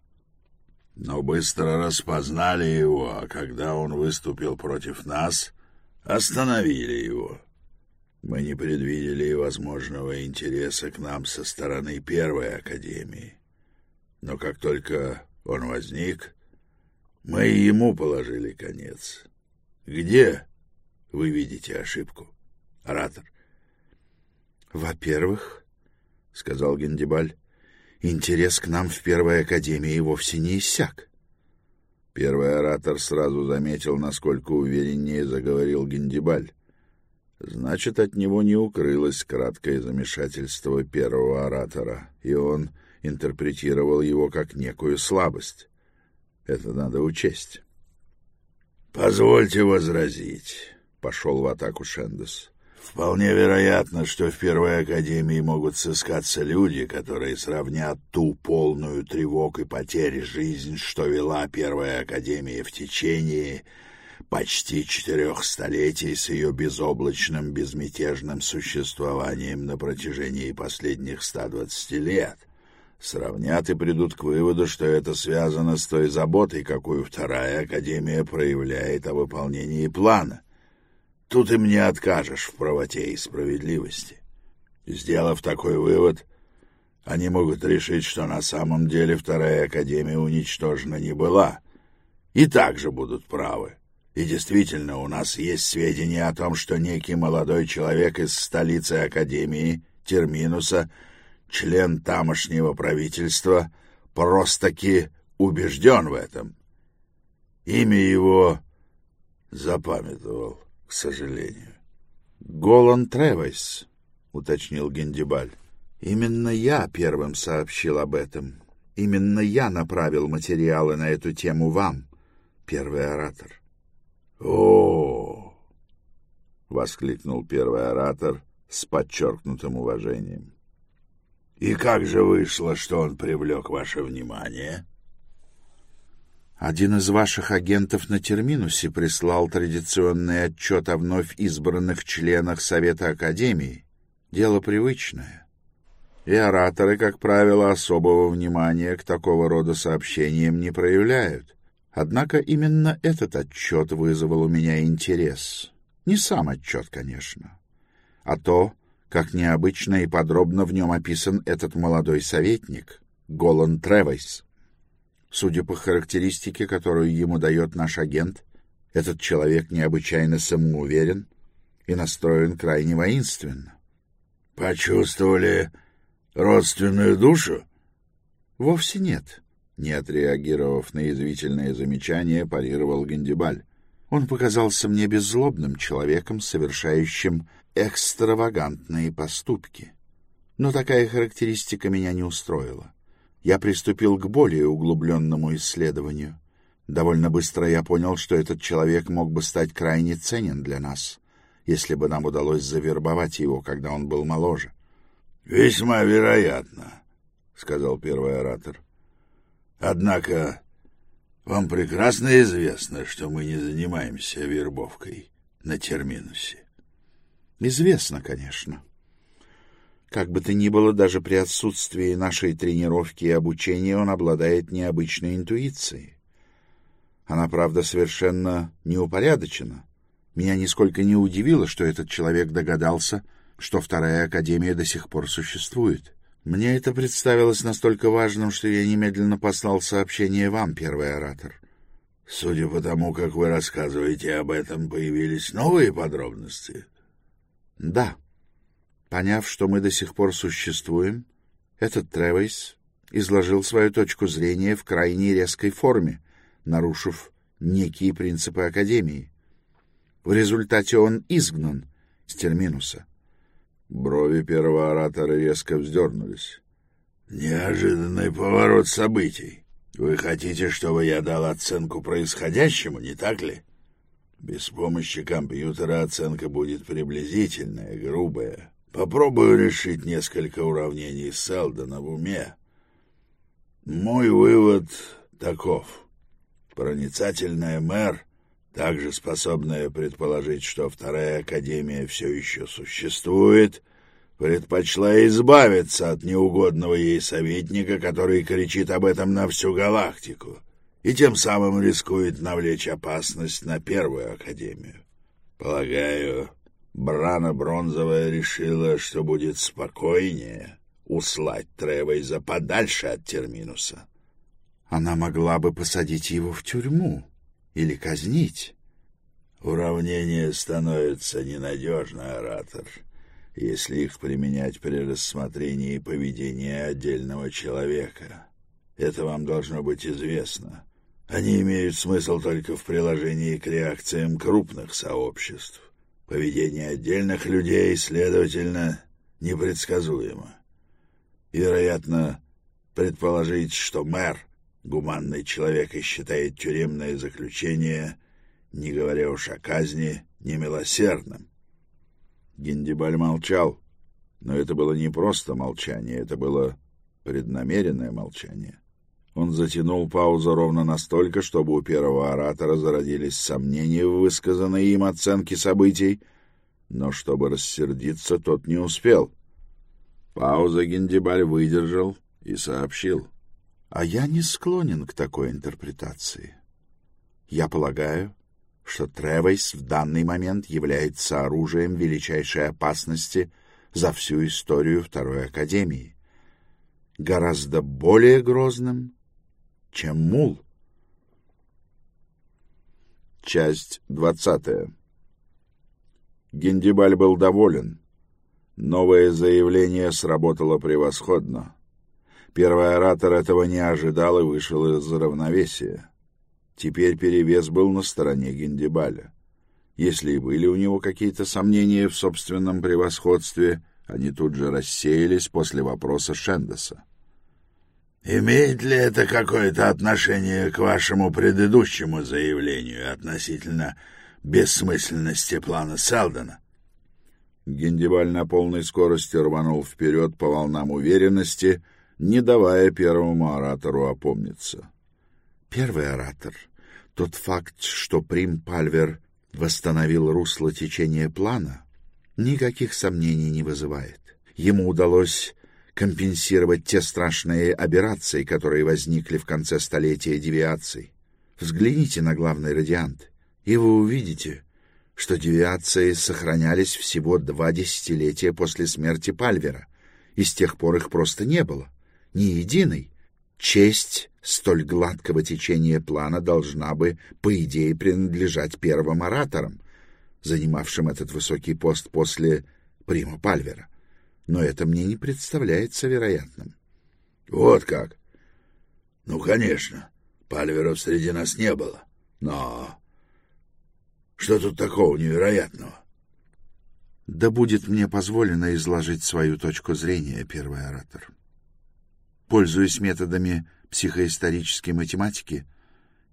но быстро распознали его, а когда он выступил против нас, остановили его. Мы не предвидели возможного интереса к нам со стороны Первой Академии. Но как только он возник, мы ему положили конец. Где вы видите ошибку, оратор? Во-первых, — сказал Гендибаль, — интерес к нам в Первой Академии вовсе не иссяк. Первый оратор сразу заметил, насколько увереннее заговорил Гендибаль. Значит, от него не укрылось краткое замешательство первого оратора, и он интерпретировал его как некую слабость. Это надо учесть. «Позвольте возразить», — пошел в атаку Шендес. «Вполне вероятно, что в Первой Академии могут сыскаться люди, которые сравнят ту полную тревог и потерь жизнь, что вела Первая Академия в течение почти четырех столетий с ее безоблачным, безмятежным существованием на протяжении последних 120 лет. Сравнят и придут к выводу, что это связано с той заботой, какую Вторая Академия проявляет о выполнении плана. Тут им не откажешь в правоте и справедливости. Сделав такой вывод, они могут решить, что на самом деле Вторая Академия уничтожена не была, и также будут правы. И действительно, у нас есть сведения о том, что некий молодой человек из столицы Академии, Терминуса, член тамошнего правительства, просто-таки убежден в этом. Имя его запамятовал, к сожалению. — Голан Тревойс, — уточнил Гендибаль. — Именно я первым сообщил об этом. Именно я направил материалы на эту тему вам, первый оратор. О! воскликнул первый оратор с подчеркнутым уважением. И как же вышло, что он привлек ваше внимание? Один из ваших агентов на Терминусе прислал традиционный отчет о вновь избранных членах Совета Академии. Дело привычное. И ораторы, как правило, особого внимания к такого рода сообщениям не проявляют. Однако именно этот отчет вызвал у меня интерес. Не сам отчет, конечно, а то, как необычно и подробно в нем описан этот молодой советник, Голан Тревойс. Судя по характеристике, которую ему дает наш агент, этот человек необычайно самоуверен и настроен крайне воинственно. «Почувствовали родственную душу?» «Вовсе нет. Не отреагировав на язвительное замечание, парировал Гендибаль. Он показался мне беззлобным человеком, совершающим экстравагантные поступки. Но такая характеристика меня не устроила. Я приступил к более углубленному исследованию. Довольно быстро я понял, что этот человек мог бы стать крайне ценен для нас, если бы нам удалось завербовать его, когда он был моложе. — Весьма вероятно, — сказал первый оратор. Однако вам прекрасно известно, что мы не занимаемся вербовкой на терминусе. Известно, конечно. Как бы то ни было, даже при отсутствии нашей тренировки и обучения он обладает необычной интуицией. Она, правда, совершенно неупорядочена. Меня нисколько не удивило, что этот человек догадался, что Вторая Академия до сих пор существует. Мне это представилось настолько важным, что я немедленно послал сообщение вам, первый оратор. Судя по тому, как вы рассказываете об этом, появились новые подробности? Да. Поняв, что мы до сих пор существуем, этот Тревейс изложил свою точку зрения в крайне резкой форме, нарушив некие принципы Академии. В результате он изгнан с Терминуса. Брови первого оратора резко вздернулись. «Неожиданный поворот событий. Вы хотите, чтобы я дал оценку происходящему, не так ли? Без помощи компьютера оценка будет приблизительная, грубая. Попробую решить несколько уравнений Селдона в уме. Мой вывод таков. Проницательная мэр также способная предположить, что Вторая Академия все еще существует, предпочла избавиться от неугодного ей советника, который кричит об этом на всю галактику, и тем самым рискует навлечь опасность на Первую Академию. Полагаю, Брана Бронзовая решила, что будет спокойнее услать Тревейза подальше от Терминуса. Она могла бы посадить его в тюрьму или казнить. Уравнение становится ненадежно, оратор, если их применять при рассмотрении поведения отдельного человека. Это вам должно быть известно. Они имеют смысл только в приложении к реакциям крупных сообществ. Поведение отдельных людей, следовательно, непредсказуемо. Вероятно, предположить, что мэр гуманный человек и считает тюремное заключение, не говоря уж о казни, немилосердным. Гиндибаль молчал, но это было не просто молчание, это было преднамеренное молчание. Он затянул паузу ровно настолько, чтобы у первого оратора зародились сомнения в высказанной им оценке событий, но чтобы рассердиться, тот не успел. Пауза Гендибаль выдержал и сообщил. А я не склонен к такой интерпретации. Я полагаю, что Тревейс в данный момент является оружием величайшей опасности за всю историю Второй Академии. Гораздо более грозным, чем Мул. Часть двадцатая. Гендибаль был доволен. Новое заявление сработало превосходно. Первый оратор этого не ожидал и вышел из равновесия. Теперь перевес был на стороне Гендибаля. Если и были у него какие-то сомнения в собственном превосходстве, они тут же рассеялись после вопроса Шендеса. «Имеет ли это какое-то отношение к вашему предыдущему заявлению относительно бессмысленности плана Селдона?» Гендибаль на полной скорости рванул вперед по волнам уверенности — не давая первому оратору опомниться. Первый оратор, тот факт, что Прим Пальвер восстановил русло течения плана, никаких сомнений не вызывает. Ему удалось компенсировать те страшные аберрации, которые возникли в конце столетия девиаций. Взгляните на главный радиант, и вы увидите, что девиации сохранялись всего два десятилетия после смерти Пальвера, и с тех пор их просто не было ни единой. Честь столь гладкого течения плана должна бы, по идее, принадлежать первым ораторам, занимавшим этот высокий пост после Прима Пальвера. Но это мне не представляется вероятным. — Вот как? — Ну, конечно, Пальверов среди нас не было. Но что тут такого невероятного? — Да будет мне позволено изложить свою точку зрения, первый оратор. Пользуясь методами психоисторической математики,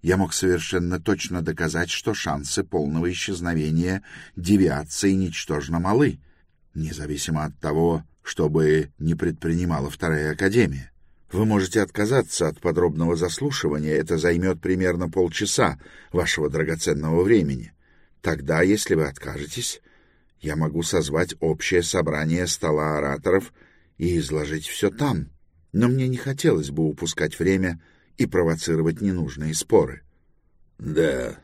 я мог совершенно точно доказать, что шансы полного исчезновения девиации ничтожно малы, независимо от того, что бы не предпринимала Вторая Академия. Вы можете отказаться от подробного заслушивания, это займет примерно полчаса вашего драгоценного времени. Тогда, если вы откажетесь, я могу созвать общее собрание стола ораторов и изложить все там но мне не хотелось бы упускать время и провоцировать ненужные споры. — Да,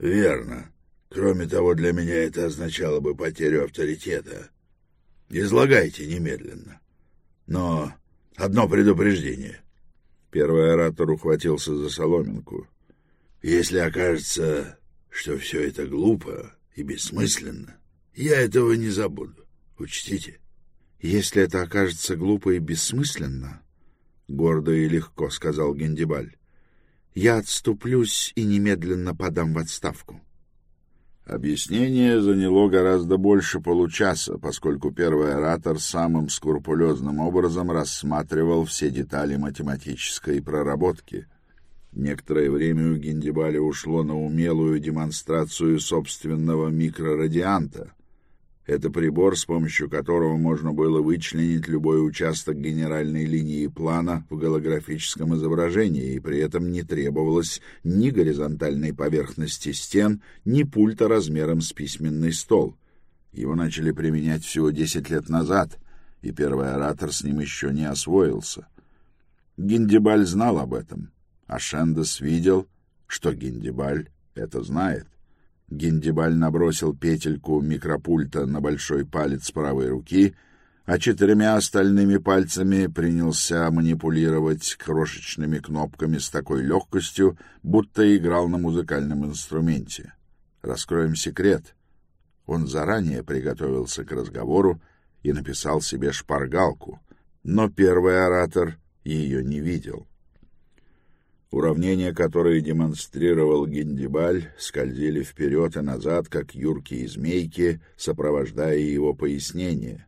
верно. Кроме того, для меня это означало бы потерю авторитета. Излагайте немедленно. Но одно предупреждение. Первый оратор ухватился за соломинку. Если окажется, что все это глупо и бессмысленно, я этого не забуду. Учтите. — «Если это окажется глупо и бессмысленно, — гордо и легко сказал Гендибаль, — я отступлюсь и немедленно подам в отставку». Объяснение заняло гораздо больше получаса, поскольку первый оратор самым скрупулезным образом рассматривал все детали математической проработки. Некоторое время у Гендибаля ушло на умелую демонстрацию собственного микрорадианта — это прибор, с помощью которого можно было вычленить любой участок генеральной линии плана в голографическом изображении, и при этом не требовалось ни горизонтальной поверхности стен, ни пульта размером с письменный стол. Его начали применять всего 10 лет назад, и первый оратор с ним еще не освоился. Гиндибаль знал об этом, а Шендес видел, что Гиндибаль это знает. Гиндибаль набросил петельку микропульта на большой палец правой руки, а четырьмя остальными пальцами принялся манипулировать крошечными кнопками с такой легкостью, будто играл на музыкальном инструменте. Раскроем секрет. Он заранее приготовился к разговору и написал себе шпаргалку, но первый оратор ее не видел. Уравнения, которые демонстрировал Гиндибаль, скользили вперед и назад, как юркие змейки, сопровождая его пояснения.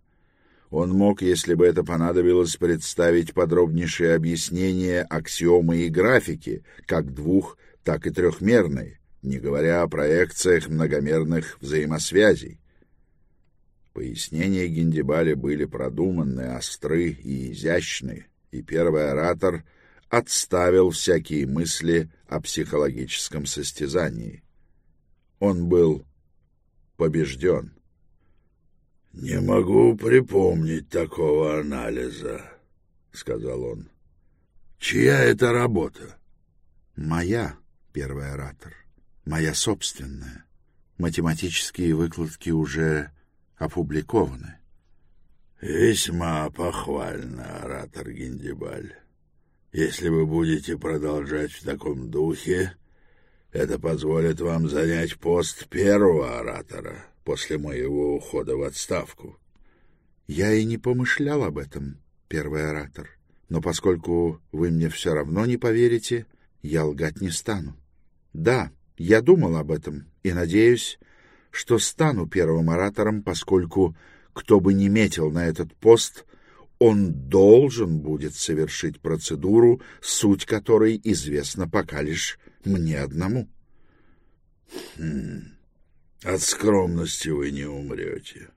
Он мог, если бы это понадобилось, представить подробнейшее объяснение аксиомы и графики, как двух, так и трехмерной, не говоря о проекциях многомерных взаимосвязей. Пояснения Гиндибаля были продуманны, остры и изящны, и первый оратор — отставил всякие мысли о психологическом состязании. Он был побежден. «Не могу припомнить такого анализа», — сказал он. «Чья это работа?» «Моя, первый оратор, моя собственная. Математические выкладки уже опубликованы». «Весьма похвально, оратор Гиндибаль. Если вы будете продолжать в таком духе, это позволит вам занять пост первого оратора после моего ухода в отставку. Я и не помышлял об этом, первый оратор. Но поскольку вы мне все равно не поверите, я лгать не стану. Да, я думал об этом и надеюсь, что стану первым оратором, поскольку кто бы ни метил на этот пост, он должен будет совершить процедуру, суть которой известна пока лишь мне одному. Хм, от скромности вы не умрете,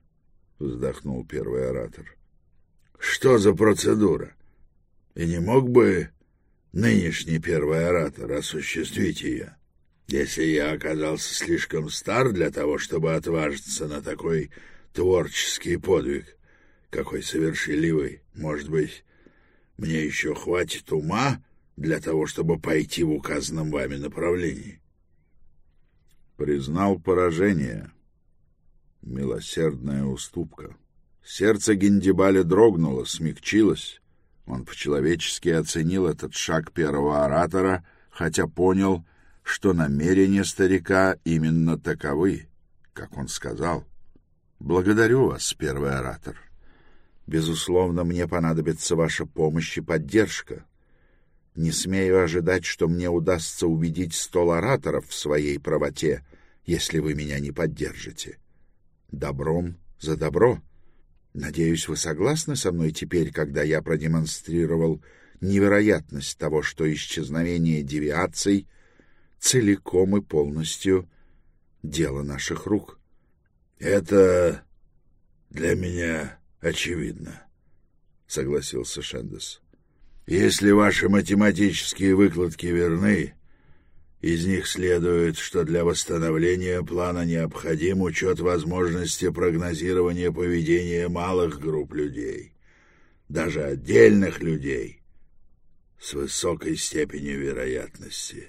вздохнул первый оратор. Что за процедура? И не мог бы нынешний первый оратор осуществить ее? Если я оказался слишком стар для того, чтобы отважиться на такой творческий подвиг, какой совершили вы. Может быть, мне еще хватит ума для того, чтобы пойти в указанном вами направлении. Признал поражение. Милосердная уступка. Сердце Гендибаля дрогнуло, смягчилось. Он по-человечески оценил этот шаг первого оратора, хотя понял, что намерения старика именно таковы, как он сказал. «Благодарю вас, первый оратор. Безусловно, мне понадобится ваша помощь и поддержка. Не смею ожидать, что мне удастся убедить стол ораторов в своей правоте, если вы меня не поддержите. Добром за добро. Надеюсь, вы согласны со мной теперь, когда я продемонстрировал невероятность того, что исчезновение девиаций целиком и полностью дело наших рук. Это для меня очевидно, — согласился Шендес. Если ваши математические выкладки верны, из них следует, что для восстановления плана необходим учет возможности прогнозирования поведения малых групп людей, даже отдельных людей, с высокой степенью вероятности.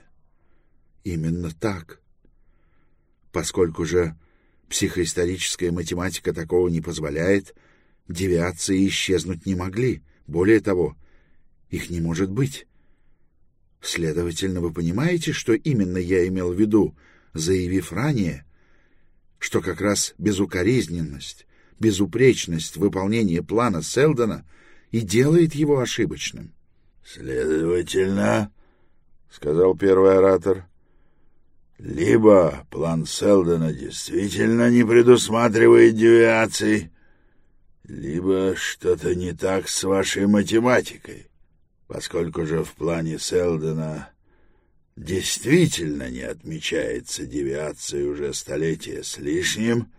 Именно так. Поскольку же психоисторическая математика такого не позволяет, — девиации исчезнуть не могли. Более того, их не может быть. Следовательно, вы понимаете, что именно я имел в виду, заявив ранее, что как раз безукоризненность, безупречность выполнения плана Селдона и делает его ошибочным. — Следовательно, — сказал первый оратор, — либо план Селдона действительно не предусматривает девиаций, либо что-то не так с вашей математикой, поскольку же в плане Селдена действительно не отмечается девиация уже столетия с лишним,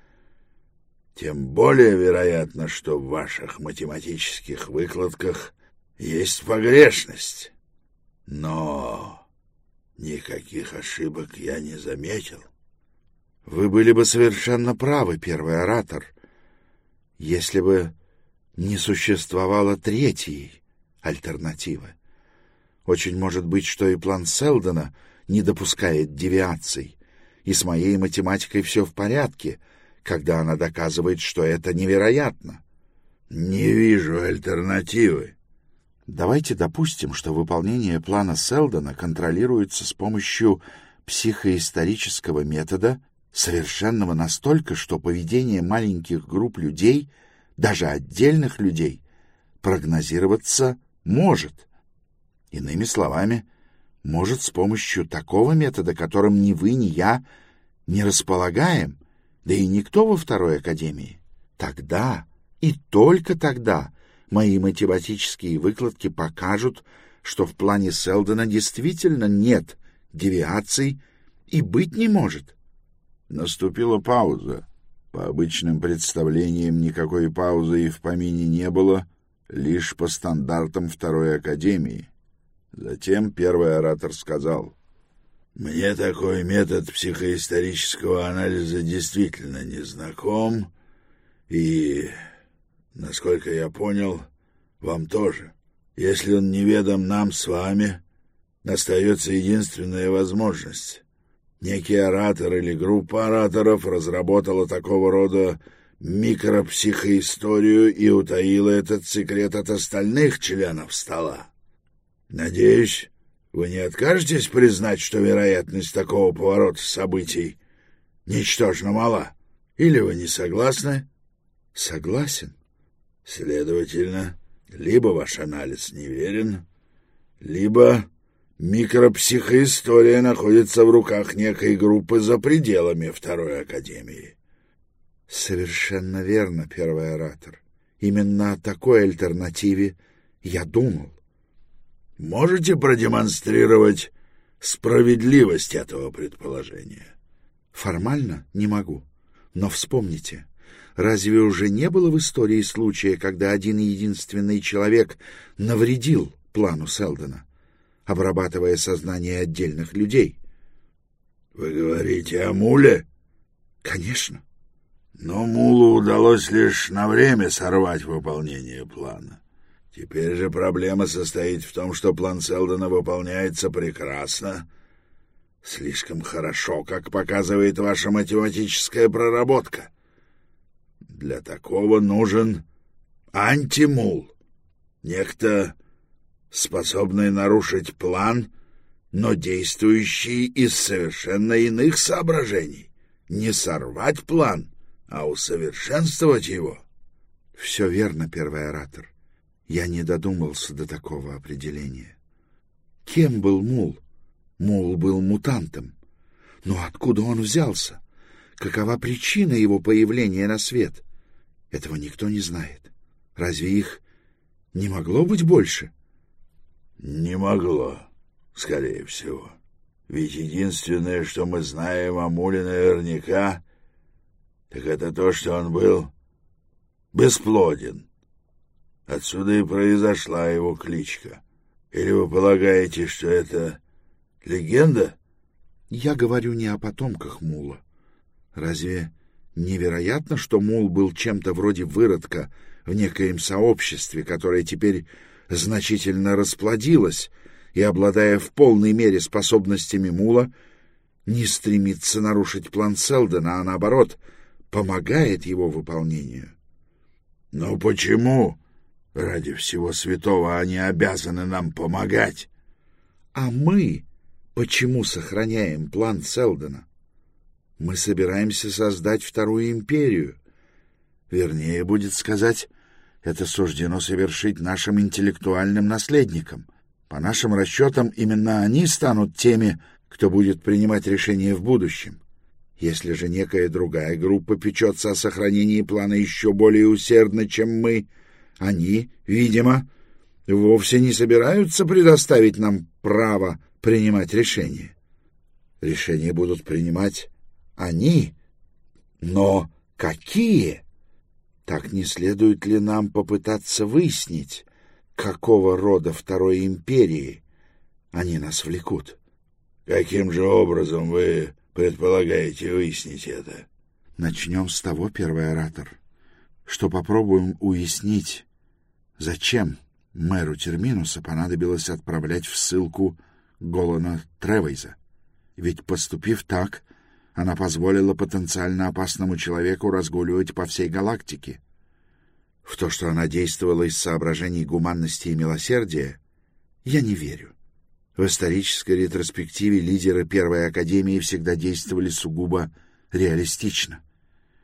тем более вероятно, что в ваших математических выкладках есть погрешность. Но никаких ошибок я не заметил. Вы были бы совершенно правы, первый оратор — если бы не существовало третьей альтернативы. Очень может быть, что и план Селдона не допускает девиаций, и с моей математикой все в порядке, когда она доказывает, что это невероятно. Не вижу альтернативы. Давайте допустим, что выполнение плана Селдона контролируется с помощью психоисторического метода, совершенного настолько, что поведение маленьких групп людей, даже отдельных людей, прогнозироваться может. Иными словами, может с помощью такого метода, которым ни вы, ни я не располагаем, да и никто во второй академии. Тогда и только тогда мои математические выкладки покажут, что в плане Селдона действительно нет девиаций и быть не может. Наступила пауза. По обычным представлениям никакой паузы и в помине не было, лишь по стандартам Второй Академии. Затем первый оратор сказал, «Мне такой метод психоисторического анализа действительно не знаком, и Насколько я понял, вам тоже. Если он неведом нам с вами, остается единственная возможность. Некий оратор или группа ораторов разработала такого рода микропсихоисторию и утаила этот секрет от остальных членов стола. Надеюсь, вы не откажетесь признать, что вероятность такого поворота событий ничтожно мала? Или вы не согласны? Согласен. Следовательно, либо ваш анализ неверен, либо микропсихоистория находится в руках некой группы за пределами Второй Академии. Совершенно верно, первый оратор. Именно о такой альтернативе я думал. Можете продемонстрировать справедливость этого предположения? Формально не могу. Но вспомните, Разве уже не было в истории случая, когда один единственный человек навредил плану Селдона, обрабатывая сознание отдельных людей? — Вы говорите о Муле? — Конечно. Но Мулу удалось лишь на время сорвать выполнение плана. Теперь же проблема состоит в том, что план Селдона выполняется прекрасно, слишком хорошо, как показывает ваша математическая проработка. — для такого нужен антимул. Некто, способный нарушить план, но действующий из совершенно иных соображений. Не сорвать план, а усовершенствовать его. Все верно, первый оратор. Я не додумался до такого определения. Кем был Мул? Мул был мутантом. Но откуда он взялся? Какова причина его появления на свет? Этого никто не знает. Разве их не могло быть больше? Не могло, скорее всего. Ведь единственное, что мы знаем о Муле наверняка, так это то, что он был бесплоден. Отсюда и произошла его кличка. Или вы полагаете, что это легенда? Я говорю не о потомках Мула. Разве Невероятно, что Мул был чем-то вроде выродка в некоем сообществе, которое теперь значительно расплодилось и, обладая в полной мере способностями Мула, не стремится нарушить план Селдена, а наоборот, помогает его выполнению. Но почему, ради всего святого, они обязаны нам помогать? А мы почему сохраняем план Селдена? Мы собираемся создать вторую империю. Вернее, будет сказать, это суждено совершить нашим интеллектуальным наследникам. По нашим расчетам, именно они станут теми, кто будет принимать решения в будущем. Если же некая другая группа печется о сохранении плана еще более усердно, чем мы, они, видимо, вовсе не собираются предоставить нам право принимать решения. Решения будут принимать они. Но какие? Так не следует ли нам попытаться выяснить, какого рода второй империи они нас влекут? Каким же образом вы предполагаете выяснить это? Начнем с того, первый оратор, что попробуем уяснить, Зачем мэру Терминуса понадобилось отправлять в ссылку Голана Тревейза? Ведь, поступив так, она позволила потенциально опасному человеку разгуливать по всей галактике. В то, что она действовала из соображений гуманности и милосердия, я не верю. В исторической ретроспективе лидеры Первой Академии всегда действовали сугубо реалистично.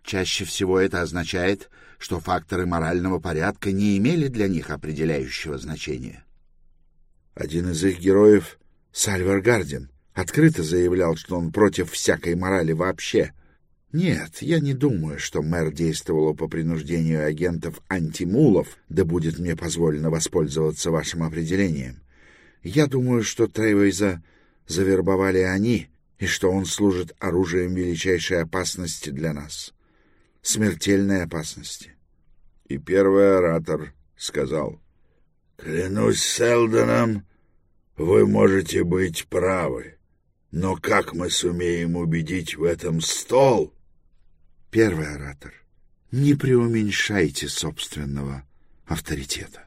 Чаще всего это означает, что факторы морального порядка не имели для них определяющего значения. Один из их героев, Сальвер Гардин, открыто заявлял, что он против всякой морали вообще. Нет, я не думаю, что мэр действовал по принуждению агентов антимулов, да будет мне позволено воспользоваться вашим определением. Я думаю, что Трейвейза завербовали они, и что он служит оружием величайшей опасности для нас смертельной опасности. И первый оратор сказал, «Клянусь Селдоном, вы можете быть правы, но как мы сумеем убедить в этом стол?» Первый оратор, не преуменьшайте собственного авторитета.